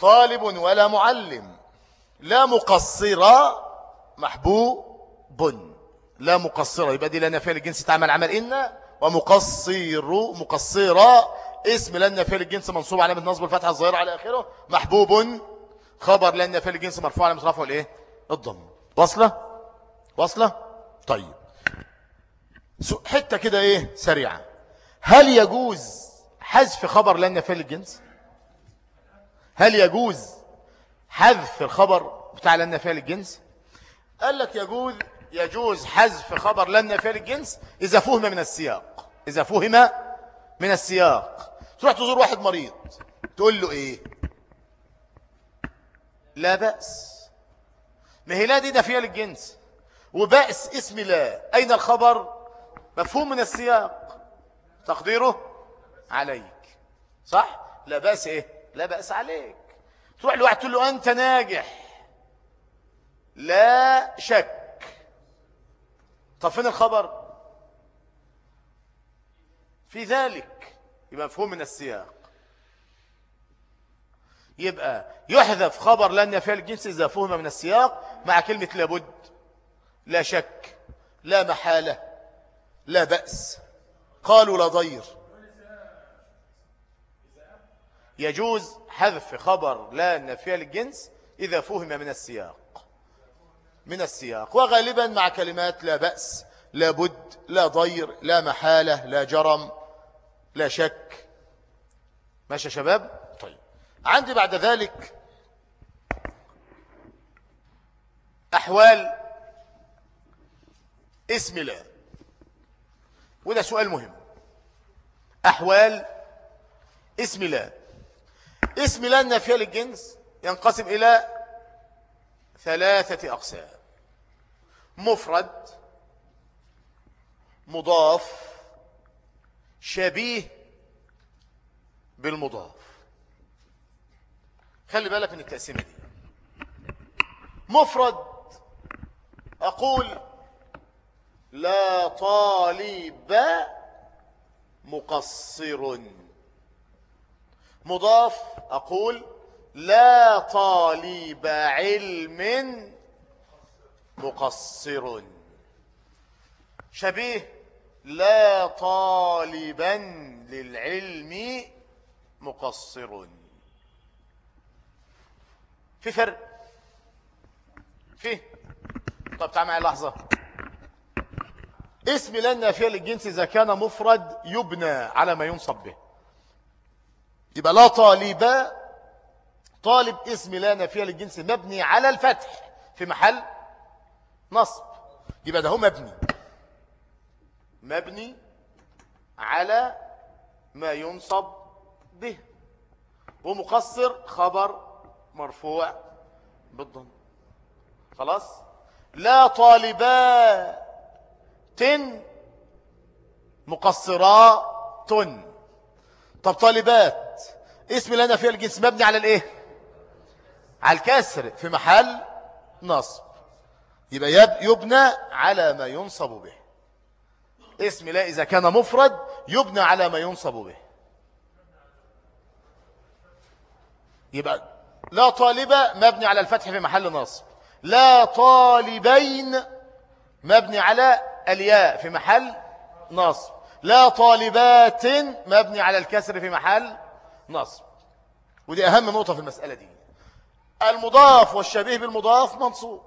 طالب ولا معلم. لا مقصرة محبوب. لا مقصرة يبقى دي لنا فعل الجنس تعمل عمل إن ومقصر مقصرة اسم لنا فعل الجنس منصوب على نصب الفتحة الظاهرة على آخره محبوب. خبر لنا فعل الجنس مرفوع على مصرفه الإيه؟ الضم. واصلة؟ واصلة؟ طيب. حتة كده إيه؟ سريعة. هل يجوز حذف خبر لنا فعل الجنس؟ هل يجوز حذف الخبر بتاع لنا فعل الجنس؟ قال لك يجوز يجوز حذف خبر لنا فعل الجنس إذا فهم من السياق. إذا فهم من السياق. تروح تزور واحد مريض تقول له إيه؟ لا بأس. ما هي لا دي نفية للجنس وبأس اسم لا. أين الخبر؟ مفهوم من السياق. تقديره عليك. صح؟ لا بأس إيه؟ لا بأس عليك. تروح لواحد تقول له أنت ناجح. لا شك. طب فين الخبر؟ في ذلك. يبقى مفهوم من السياق. يبقى يحذف خبر لن يفعل الجنس إذا فهم من السياق مع كلمة لابد. لا شك. لا محالة. لا بأس. قالوا لا ضير. يجوز حذف خبر لا النافية للجنس إذا فهم من السياق. من السياق. وغالبا مع كلمات لا بأس لا بد لا ضير لا محالة لا جرم لا شك. ماشي يا شباب؟ طيب. عندي بعد ذلك أحوال اسم لا. وده سؤال مهم. أحوال اسم لا. اسم لا النافية للجنس ينقسم إلى ثلاثة أقسام. مفرد مضاف شبيه بالمضاف. خلي بالك من التقسيمة دي. مفرد أقول لا طالب مقصر. مضاف أقول لا طالب علم مقصر. شبيه لا طالبا للعلم مقصر. في فرق؟ في؟ طب تعال معي لحظة. اسم لا النافية للجنس إذا كان مفرد يبنى على ما ينصب به. يبقى لا طالب طالب اسم لا نافية للجنس مبني على الفتح في محل نصب. يبقى ده هو مبني. مبني على ما ينصب به. ومقصر خبر مرفوع بالضم. خلاص؟ لا طالبات مقصرات طب طالبات اسم لنا فيها الجنس مبني على الإيه؟ على الكسر في محل نصب. يبقى يبنى على ما ينصب به. اسم لا إذا كان مفرد يبنى على ما ينصب به. يبقى لا طالبة مبني على الفتح في محل نصب. لا طالبين مبني على الياء في محل نصب. لا طالبات مبني على الكسر في محل نصب. ودي أهم نقطة في المسألة دي. المضاف والشبيه بالمضاف منصوب.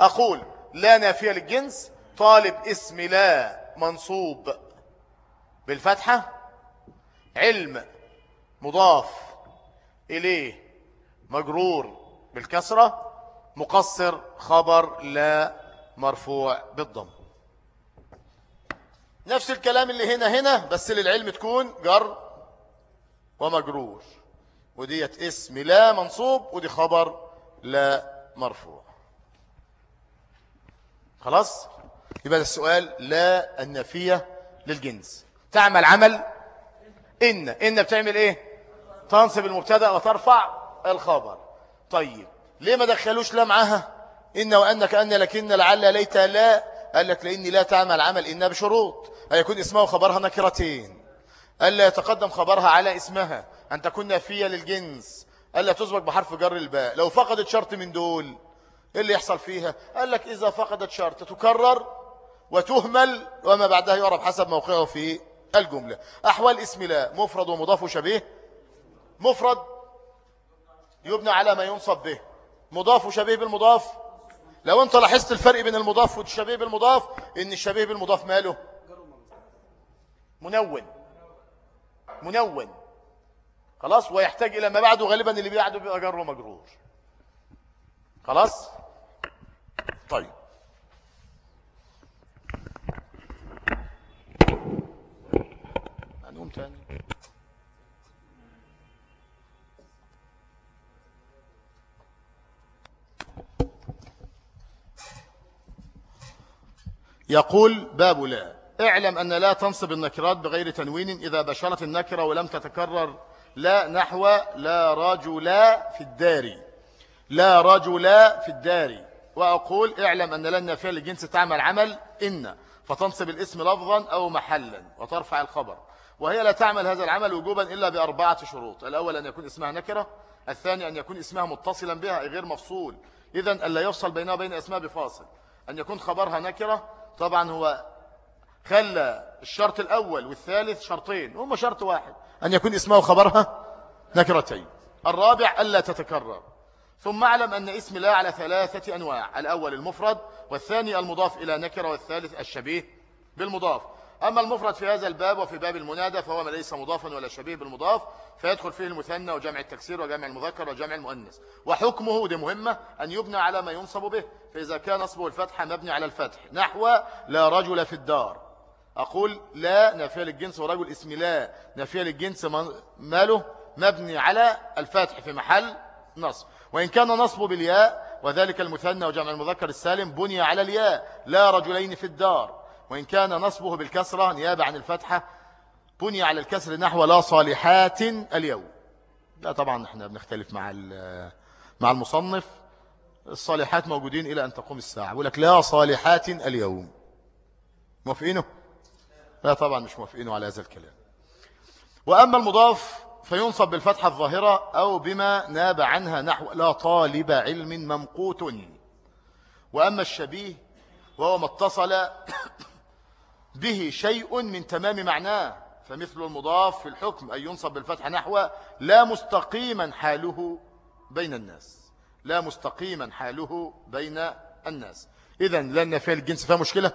أقول لا نافية للجنس طالب اسم لا منصوب بالفتحة علم مضاف إليه مجرور بالكسرة مقصر خبر لا مرفوع بالضم. نفس الكلام اللي هنا هنا بس للعلم تكون جر ومجرور. وديت اسم لا منصوب ودي خبر لا مرفوع. خلاص؟ يبقى السؤال لا النفية للجنس. تعمل عمل إن. إن بتعمل إيه؟ تنصب المبتدأ وترفع الخبر. طيب ليه ما دخلوش لا معاها؟ إن وأن كأن لكن لعل ليت لا قال لك لأني لا تعمل عمل إنها بشروط أن يكون اسمها وخبرها نكرتين. ألا يتقدم خبرها على اسمها أن تكون نافية للجنس. ألا تسبق بحرف جر الباء. لو فقدت شرط من دول إيه اللي يحصل فيها؟ قال لك إذا فقدت شرط تكرر وتهمل وما بعدها يعرف حسب موقعه في الجملة. أحوال اسم لا مفرد ومضاف وشبيه مفرد يبنى على ما ينصب به. مضاف وشبيه بالمضاف لو انت لاحظت الفرق بين المضاف والشبيه بالمضاف ان الشبيه بالمضاف ماله؟ منون. منون. خلاص ويحتاج إلى ما بعده غالبا اللي بعده بيبقى جر ومجرور. خلاص؟ طيب. هنقوم تاني. يقول باب لا. اعلم أن لا تنصب النكرات بغير تنوين إذا بشرت النكرة ولم تتكرر. لا نحو لا رجل في الدار. لا رجل في الدار. وأقول اعلم أن لن فعل الجنس تعمل عمل إن. فتنصب الاسم لفظا أو محلا وترفع الخبر. وهي لا تعمل هذا العمل وجوبا إلا بأربعة شروط. الأول أن يكون اسمها نكرة. الثاني أن يكون اسمها متصلا بها غير مفصول. إذن ألا يفصل بينها وبين اسمها بفاصل. أن يكون خبرها نكرة طبعا هو خلى الشرط الأول والثالث شرطين هم شرط واحد أن يكون اسمه خبرها نكرتين. الرابع ألا تتكرر. ثم اعلم أن اسم لا على ثلاثة أنواع الأول المفرد والثاني المضاف إلى نكرة والثالث الشبيه بالمضاف. أما المفرد في هذا الباب وفي باب المنادى فهو ما ليس مضافا ولا شبيه بالمضاف فيدخل فيه المثنى وجمع التكسير وجمع المذكر وجمع المؤنث. وحكمه دي مهمة أن يبنى على ما ينصب به فإذا كان نصبه الفتحة مبني على الفتح. نحو لا رجل في الدار. أقول لا نافية للجنس ورجل اسم لا نافية للجنس ماله مبني على الفتح في محل نصب. وإن كان نصبه بالياء وذلك المثنى وجمع المذكر السالم بني على الياء. لا رجلين في الدار. وإن كان نصبه بالكسرة نيابة عن الفتحة بني على الكسر نحو لا صالحات اليوم. لا طبعا إحنا بنختلف مع مع المصنف. الصالحات موجودين إلى أن تقوم الساعة. بقول لك لا صالحات اليوم. موافقينه؟ لا طبعا مش موافقينه على هذا الكلام. وأما المضاف فينصب بالفتحة الظاهرة أو بما ناب عنها نحو لا طالب علم ممقوت. وأما الشبيه وهو ما اتصل به شيء من تمام معناه. فمثل المضاف في الحكم أن ينصب بالفتح نحو لا مستقيما حاله بين الناس. لا مستقيما حاله بين الناس. إذا لأن في الجنس. فيها مشكلة؟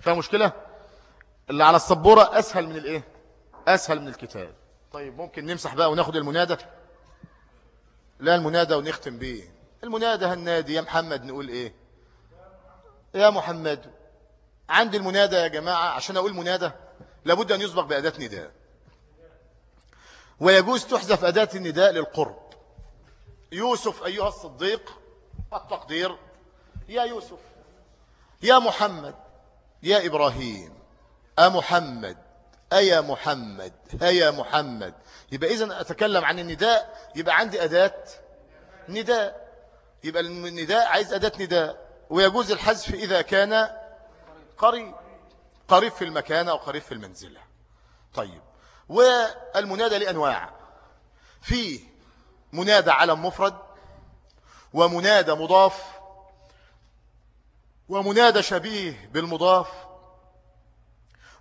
فيها مشكلة؟ اللي على السبورة أسهل من الإيه؟ أسهل من الكتاب. طيب ممكن نمسح بقى وناخد المنادى؟ لا المنادى ونختم بيه. المنادى هالنادي يا محمد نقول إيه؟ يا محمد عندي المنادى يا جماعة عشان أقول منادى لابد أن يسبق بأداة نداء ويجوز تحذف أداة النداء للقرب. يوسف أيها الصديق التقدير يا يوسف يا محمد يا إبراهيم أمحمد أيا محمد أيا محمد. يبقى إذن أتكلم عن النداء يبقى عندي أداة نداء. يبقى النداء عايز أداة نداء. ويجوز الحذف إذا كان قريب قريب في المكان أو قريب في المنزلة. طيب والمنادى لأنواع. في منادى علم مفرد ومنادى مضاف ومنادى شبيه بالمضاف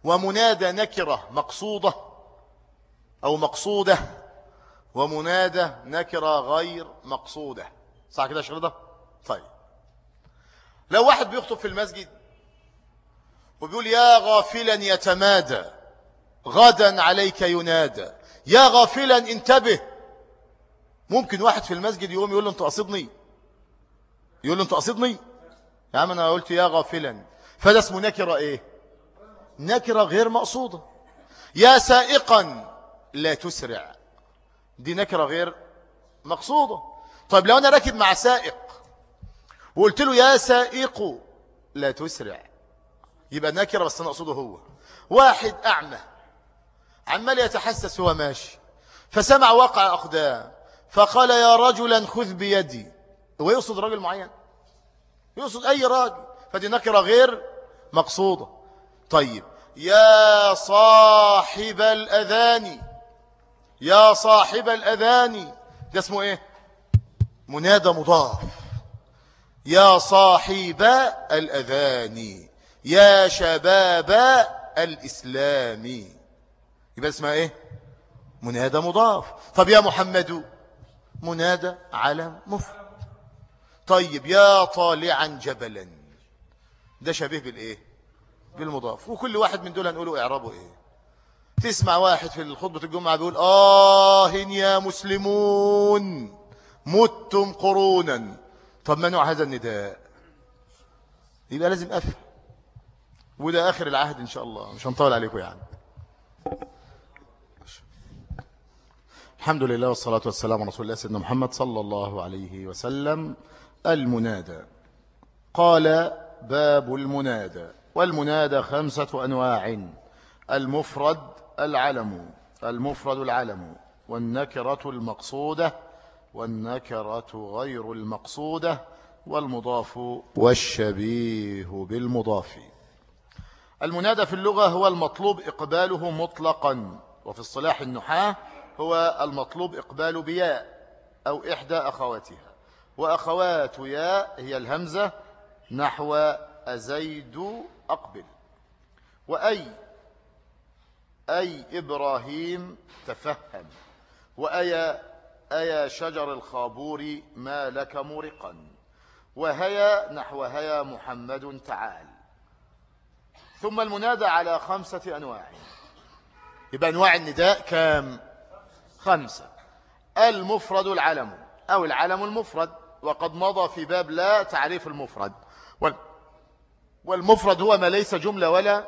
ومنادى نكرة مقصودة أو مقصودة ومنادى نكرة غير مقصودة. صح كده شغل طيب. لو واحد بيخطب في المسجد وبيقول يا غافلا يتمادى غدا عليك ينادى. يا غافلا انتبه. ممكن واحد في المسجد يقوم يقول له انت قصدني؟ يقول له انت قصدني؟ يا عم أنا قلت يا غافلا. فده اسمه نكرة إيه؟ نكرة غير مقصودة. يا سائقا لا تسرع. دي نكرة غير مقصودة. طيب لو أنا راكب مع سائق وقلت له يا سائق لا تسرع. يبقى نكرة بس أنا أقصده هو. واحد أعمى عمال يتحسس هو ماشي. فسمع وقع أقدام فقال يا رجلا خذ بيدي. هو يقصد رجل معين؟ يقصد أي راجل؟ فدي نكرة غير مقصودة. طيب يا صاحب الأذان يا صاحب الأذان. ده اسمه إيه؟ منادى مضاف. يا صاحب الأذان. يا شباب الإسلام. يبقى اسمها إيه؟ منادى مضاف. طب يا محمد منادى علم مفرد طيب يا طالعا جبلا. ده شبيه بالإيه؟ بالمضاف. وكل واحد من دول هنقوله إعرابه إيه؟ تسمع واحد في الخطبة الجمعة بيقول آه يا مسلمون متم قرونا. طب ما نوع هذا النداء؟ يبقى لازم أفهم. وده آخر العهد إن شاء الله. مش هنطول عليكم يعني الحمد لله والصلاة والسلام على رسول الله سيدنا محمد صلى الله عليه وسلم. المنادى. قال باب المنادى. والمنادى خمسة أنواع. المفرد العلم. المفرد العلم. والنكرة المقصودة. والنكرة غير المقصودة. والمضاف والشبيه بالمضاف. المنادى في اللغة هو المطلوب إقباله مطلقا وفي الصلاح النحاة هو المطلوب إقبال بياء أو إحدى أخواتها. وأخوات ياء هي الهمزة نحو أزيد أقبل. وأي أي إبراهيم تفهم. وأي أي شجر الخابور ما لك مرقا وهيا نحو هيا محمد تعال. ثم المنادى على خمسة أنواع. يبقى أنواع النداء كام؟ خمسة. المفرد العلم أو العلم المفرد وقد مضى في باب لا تعريف المفرد. والمفرد هو ما ليس جملة ولا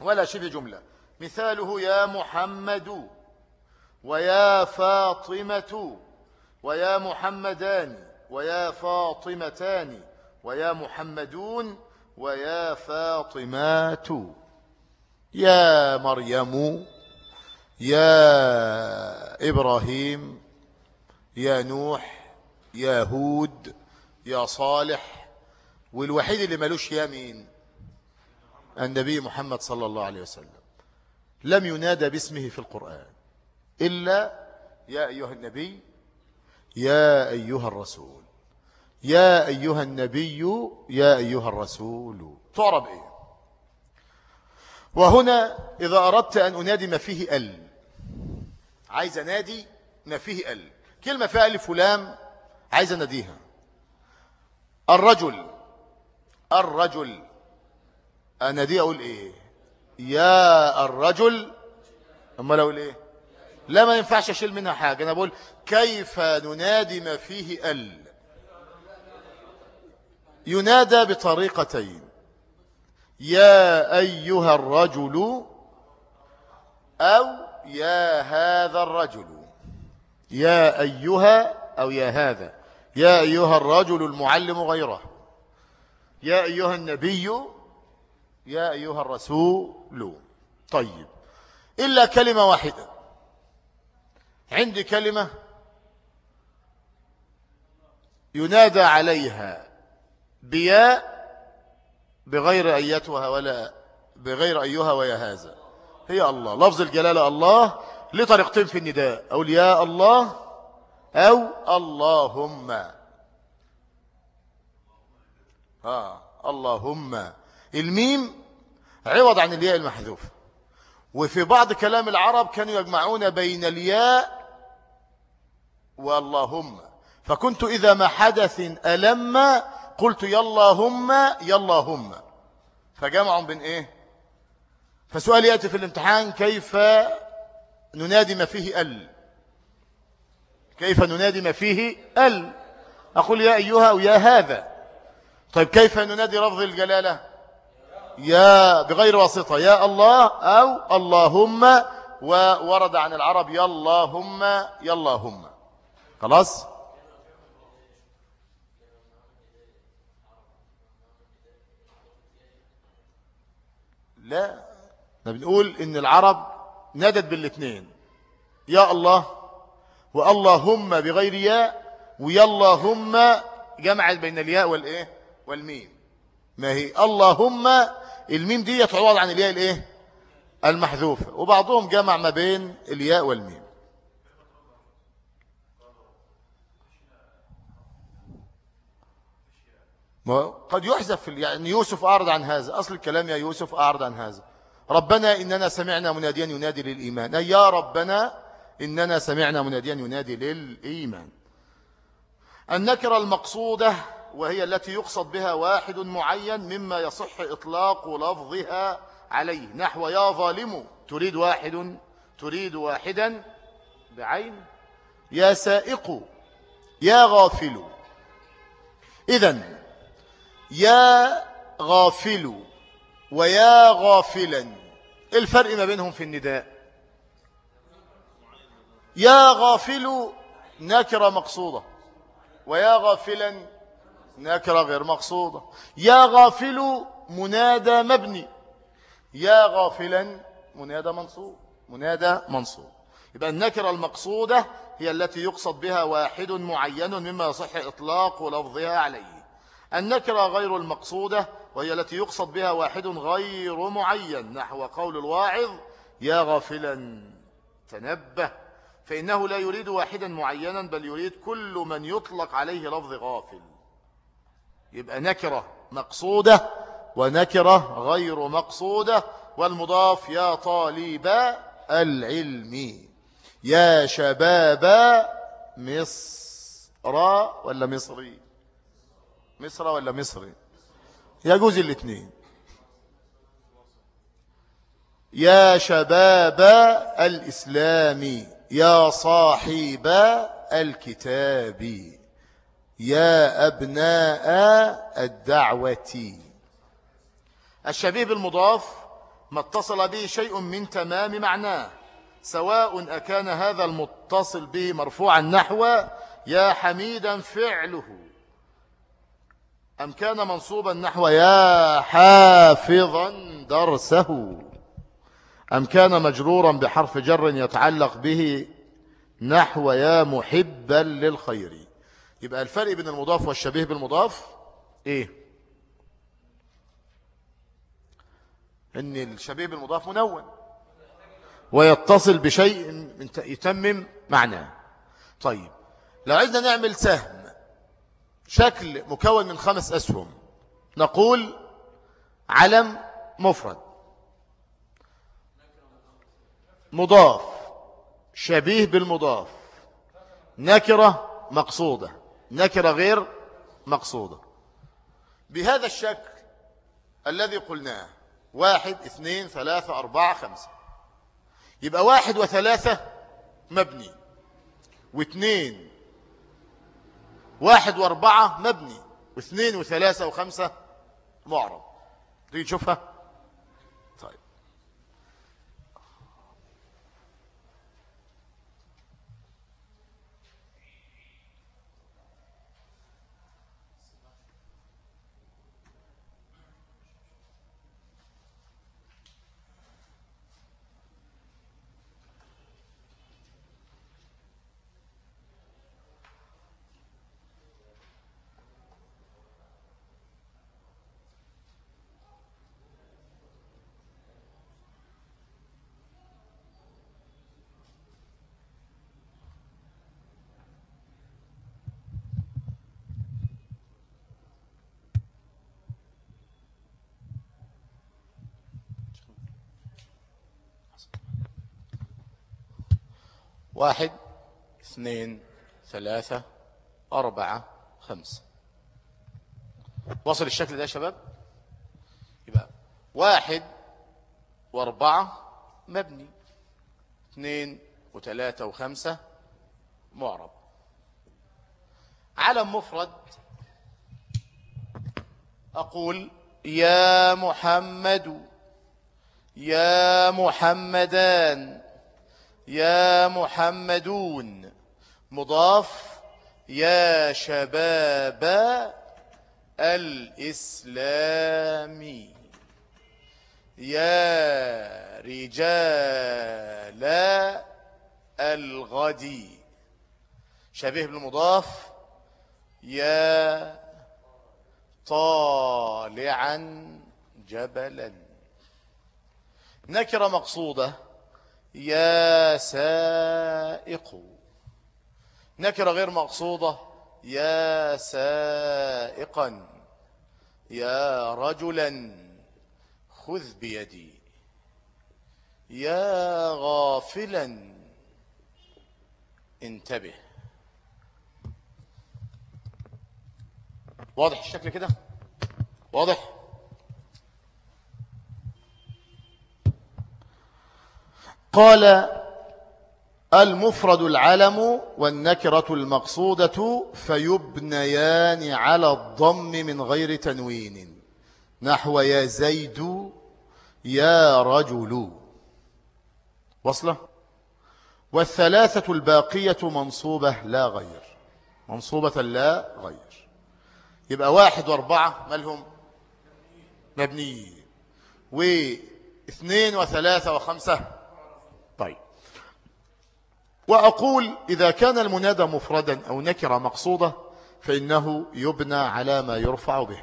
ولا شبه جملة. مثاله يا محمد ويا فاطمة ويا محمدان ويا فاطمتان ويا محمدون ويا فاطمات يا مريم يا إبراهيم يا نوح يا هود يا صالح والوحيد اللي ملوش يا مين النبي محمد صلى الله عليه وسلم. لم ينادى باسمه في القرآن إلا يا أيها النبي يا أيها الرسول. يا أيها النبي يا أيها الرسول. تعرب إيه؟ وهنا إذا أردت أن أنادي ما فيه ال. عايز أنادي ما فيه ال. كلمة فيها ألف ولام عايز أناديها. الرجل الرجل. أنادي أقول إيه؟ يا الرجل. أما لو إيه؟ لا ما ينفعش أشيل منها حاجة. أنا بقول كيف ننادي ما فيه ال؟ ينادى بطريقتين. يا أيها الرجل أو يا هذا الرجل. يا أيها أو يا هذا. يا أيها الرجل المعلم غيره. يا أيها النبي يا أيها الرسول. طيب. إلا كلمة واحدة. عندي كلمة ينادى عليها. بياء بغير أيتها ولا بغير أيها ويا هذا. هي الله. لفظ الجلالة الله لطريقتين في النداء. أقول يا الله أو اللهم. آه اللهم. الميم عوض عن الياء المحذوف. وفي بعض كلام العرب كانوا يجمعون بين الياء واللهم. فكنت إذا ما حدث ألم قلت يلا هم يلا هم فجمعوا بين إيه؟ فسؤال يأتي في الامتحان كيف ننادي ما فيه ال؟ كيف ننادي ما فيه ال؟ أقول يا أيها أو يا هذا. طيب كيف ننادي لفظ الجلالة؟ يا بغير واسطة. يا الله أو اللهم. وورد عن العرب يا اللهم يا اللهم خلاص؟ لا. إحنا بنقول إن العرب نادت بالاثنين يا الله واللهم بغير ياء ويا اللهم جمعت بين الياء والإيه؟ والميم. ما هي؟ اللهم الميم دي تعوض عن الياء الإيه؟ المحذوفة. وبعضهم جمع ما بين الياء والميم. قد يحذف يعني يوسف أعرض عن هذا. أصل الكلام يا يوسف أعرض عن هذا. ربنا إننا سمعنا مناديا ينادي للإيمان. يا ربنا إننا سمعنا مناديا ينادي للإيمان. النكرة المقصودة وهي التي يقصد بها واحد معين مما يصح إطلاق لفظها عليه. نحو يا ظالم تريد واحد تريد واحدا بعين. يا سائق يا غافل. إذن يا غافل ويا غافلا. الفرق ما بينهم في النداء؟ يا غافل نكرة مقصودة ويا غافلا نكرة غير مقصودة. يا غافل منادى مبني يا غافلا منادى منصوب منادى منصوب. يبقى النكرة المقصودة هي التي يقصد بها واحد معين مما يصح إطلاق لفظها عليه. النكرة غير المقصودة وهي التي يقصد بها واحد غير معين نحو قول الواعظ يا غافلا تنبه. فإنه لا يريد واحدا معينا بل يريد كل من يطلق عليه لفظ غافل. يبقى نكرة مقصودة ونكرة غير مقصودة. والمضاف يا طالب العلم يا شباب مصر ولا مصري؟ مصر ولا مصري يجوز الاثنين. يا شباب الإسلام يا صاحب الكتاب يا أبناء الدعوة. الشبيه بالمضاف ما اتصل به شيء من تمام معناه سواء أكان هذا المتصل به مرفوعا نحو يا حميدا فعله أم كان منصوبا نحو يا حافظا درسه؟ أم كان مجرورا بحرف جر يتعلق به نحو يا محبا للخير؟ يبقى الفرق بين المضاف والشبيه بالمضاف إيه؟ إن الشبيه بالمضاف منون. ويتصل بشيء يتمم معناه. طيب لو عايزنا نعمل سهم شكل مكون من خمس أسهم. نقول علم مفرد. مضاف. شبيه بالمضاف. نكرة مقصودة. نكرة غير مقصودة. بهذا الشكل الذي قلناه. واحد اثنين ثلاثة أربعة خمسة. يبقى واحد وثلاثة مبني. واثنين واحد واربعة مبني واثنين وثلاثة وخمسة معرض. تيجي تشوفها؟ واحد اثنين ثلاثة أربعة خمسة وصل الشكل ده يا شباب؟ يبقى واحد وأربعة مبني. اثنين وثلاثة وخمسة معرب. علم مفرد أقول يا محمد يا محمدان. يا محمدون. مضاف يا شباب الإسلام يا رجال الغد شبيه بالمضاف يا طالعا جبلا. نكرة مقصودة. يا سائق. نكرة غير مقصودة. يا سائقا. يا رجلا. خذ بيدي. يا غافلا. انتبه. واضح الشكل كده؟ واضح؟ قال المفرد العلم والنكرة المقصودة فيبنيان على الضم من غير تنوين. نحو يا زيد يا رجل. وصله. والثلاثة الباقية منصوبة لا غير. منصوبة لا غير. يبقى واحد واربعة مالهم؟ مبنيين. واثنين وثلاثة وخمسة؟ وأقول إذا كان المنادى مفردا أو نكرة مقصودة فإنه يبنى على ما يرفع به.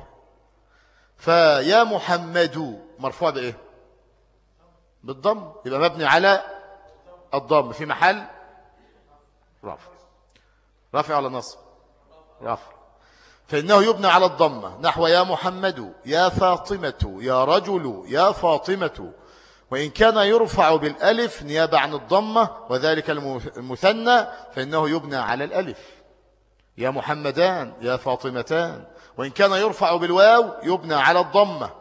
فيا محمد مرفوع بإيه؟ بالضم. يبقى مبني على الضم. في محل؟ رفع. رفع على نصب؟ رفع. فإنه يبنى على الضمة. نحو يا محمد يا فاطمة يا رجل يا فاطمة. وإن كان يرفع بالألف نيابة عن الضمة وذلك المثنى فإنه يبنى على الألف. يا محمدان يا فاطمتان. وإن كان يرفع بالواو يبنى على الضمة.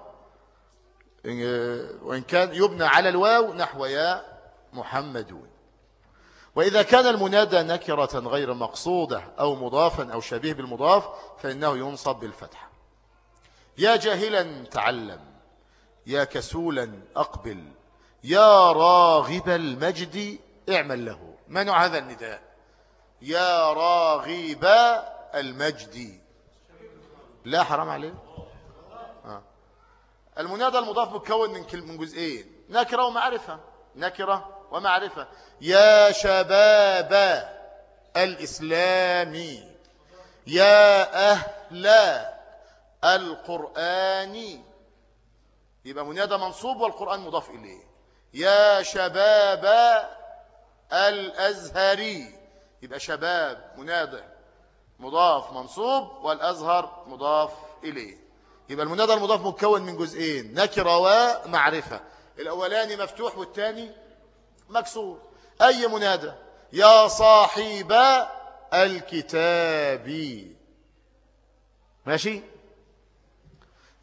وإن كان يبنى على الواو نحو يا محمدون. وإذا كان المنادى نكرة غير مقصودة أو مضافا أو شبيه بالمضاف فإنه ينصب بالفتحة يا جاهلا تعلم يا كسولا أقبل. يا راغب المجد اعمل له. ما نوع هذا النداء؟ يا راغب المجد. لا حرام عليه آه. المنادى المضاف مكون من من جزئين. نكرة ومعرفة. نكرة ومعرفة. يا شباب الإسلام. يا أهل القرآن. يبقى منادى منصوب والقرآن مضاف إليه. يا شباب الأزهري. يبقى شباب منادى مضاف منصوب والأزهر مضاف إليه. يبقى المنادى المضاف مكون من جزئين نكرة ومعرفة. الأولاني مفتوح والثاني مكسور. أي منادى يا صاحب الكتاب. ماشي؟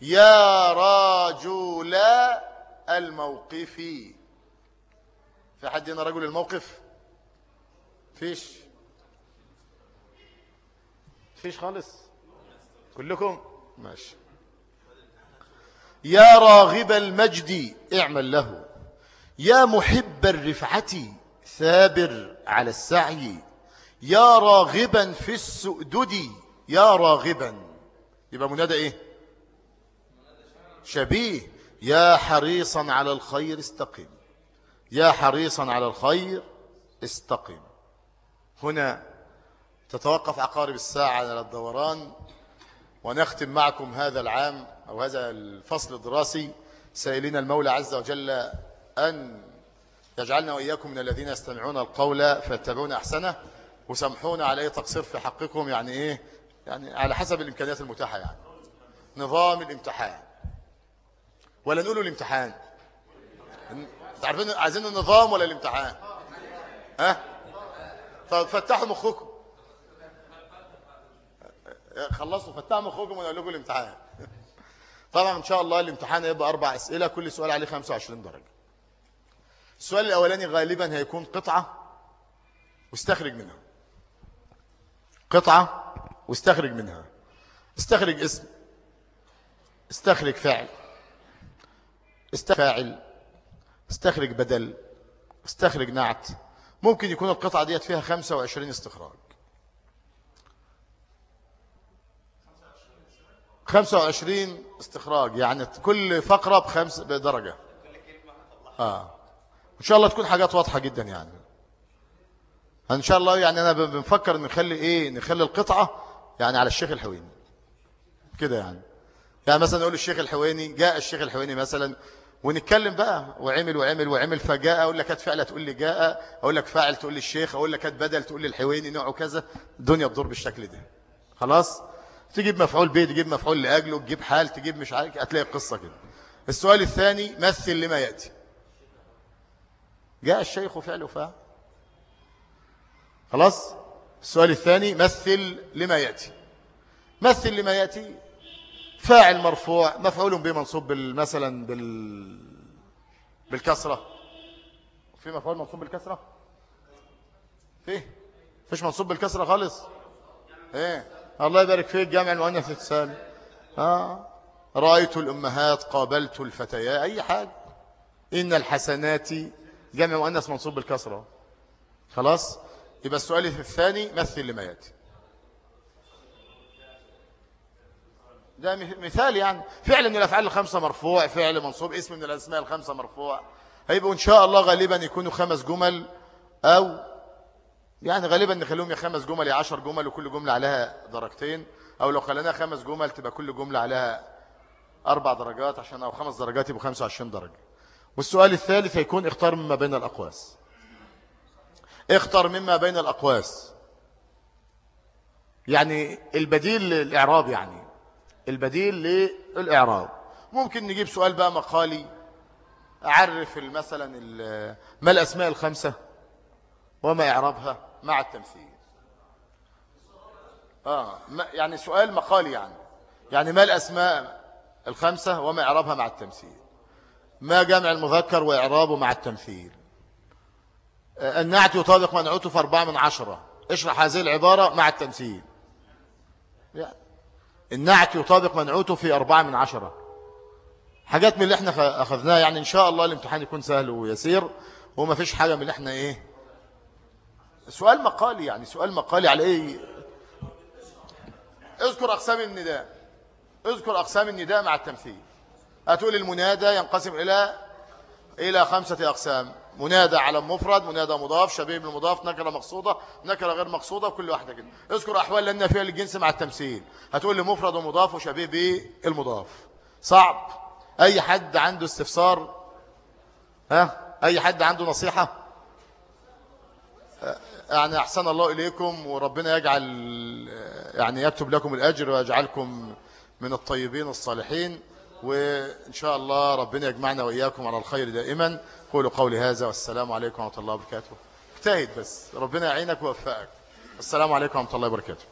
يا رجل الموقف. في حد هنا رجل الموقف؟ فيش. فيش خالص. كلكم؟ ماشي. يا راغب المجد اعمل له. يا محب الرفعة ثابر على السعي. يا راغبا في السؤدد. يا راغبا. يبقى منادى إيه؟ شبيه. يا حريصا على الخير استقم. يا حريصا على الخير استقم. هنا تتوقف عقارب الساعة على الدوران ونختم معكم هذا العام أو هذا الفصل الدراسي سائلين المولى عز وجل أن يجعلنا وإياكم من الذين يستمعون القول فيتبعون أحسنه وسامحونا على أي تقصير في حقكم يعني إيه؟ يعني على حسب الإمكانيات المتاحة يعني. نظام الامتحان. ولا نقولوا الامتحان. تعرفين عايزين النظام ولا الامتحان؟ ها؟ طب فتحوا مخكم. خلصوا فتحوا مخكم ونقول لكم الامتحان. طبعا إن شاء الله الامتحان هيبقى أربع أسئلة كل سؤال عليه 25 درجة. السؤال الأولاني غالبا هيكون قطعة واستخرج منها. قطعة واستخرج منها. استخرج اسم. استخرج فعل استفاعل استخرج بدل استخرج نعت. ممكن يكون القطعة ديت فيها 25 استخراج. 25 استخراج يعني كل فقرة بخمس بدرجة. آه. إن شاء الله تكون حاجات واضحة جدا يعني. إن شاء الله يعني أنا بنفكر نخلي إيه نخلي القطعة يعني على الشيخ الحويني. كده يعني. يعني مثلا نقول الشيخ الحويني جاء الشيخ الحويني مثلا ونتكلم بقى وعمل وعمل وعمل فجاء أقول لك كانت فعلة تقول لي جاء أقول لك فاعل تقول لي الشيخ أقول لك كانت بدل تقول لي الحويني نوعه كذا الدنيا تدور بالشكل ده. خلاص؟ تجيب مفعول به تجيب مفعول لأجله تجيب حال تجيب مش عارف هتلاقي القصة كده. السؤال الثاني مثل لما يأتي. جاء الشيخ فعل وفاعل خلاص؟ السؤال الثاني مثل لما يأتي. مثل لما يأتي فاعل مرفوع مفعول به منصوب مثلا بال بالكسرة. في مفعول منصوب بالكسرة؟ فيه فيش منصوب بالكسرة خالص؟ إيه؟ الله يبارك فيك جامع المؤنث السالم آه. رأيت الأمهات قابلت الفتيات أي حاجة. إن الحسنات جامع مؤنث منصوب بالكسرة. خلاص؟ يبقى السؤال الثاني مثل لما يأتي. ده مثال يعني. فعل من الأفعال الخمسة مرفوع فعل منصوب اسم من الأسماء الخمسة مرفوع. هيبقوا إن شاء الله غالبا يكونوا خمس جمل أو يعني غالبا نخليهم يا خمس جمل يا عشر جمل وكل جملة عليها درجتين. أو لو خليناها خمس جمل تبقى كل جملة عليها أربع درجات عشان أو خمس درجات يبقوا 25 درجة. والسؤال الثالث هيكون اختار مما بين الأقواس. اختار مما بين الأقواس. يعني البديل الإعراب يعني. البديل للإعراب. ممكن نجيب سؤال بقى مقالي. أعرف مثلا ما الأسماء الخمسة؟ وما إعرابها؟ مع التمثيل. آه يعني سؤال مقالي يعني. يعني ما الأسماء الخمسة وما إعرابها مع التمثيل؟ ما جمع المذكر وإعرابه مع التمثيل؟ النعت يطابق منعوته في أربعة من عشرة. اشرح هذه العبارة مع التمثيل. النعت يطابق منعوته في أربعة من عشرة. حاجات من اللي إحنا أخذناها يعني إن شاء الله الامتحان يكون سهل ويسير وما فيش حاجة من اللي إحنا إيه. سؤال مقالي يعني سؤال مقالي على إيه؟ اذكر أقسام النداء. اذكر أقسام النداء مع التمثيل. هتقول المنادى ينقسم إلى إلى خمسة أقسام. منادى على مفرد منادى مضاف شبيه بالمضاف نكرة مقصودة نكرة غير مقصودة كل واحدة كده. اذكر أحوال لأنها فيها الجنس مع التمثيل. هتقول لي مفرد ومضاف وشبيه بالمضاف. صعب. أي حد عنده استفسار؟ ها؟ أي حد عنده نصيحة؟ يعني أحسن الله إليكم وربنا يجعل يعني يكتب لكم الأجر ويجعلكم من الطيبين الصالحين. وإن شاء الله ربنا يجمعنا وإياكم على الخير دائما. قولوا قولي هذا والسلام عليكم ورحمة الله وبركاته. اجتهد بس. ربنا يعينك ويوفقك. السلام عليكم ورحمة الله وبركاته.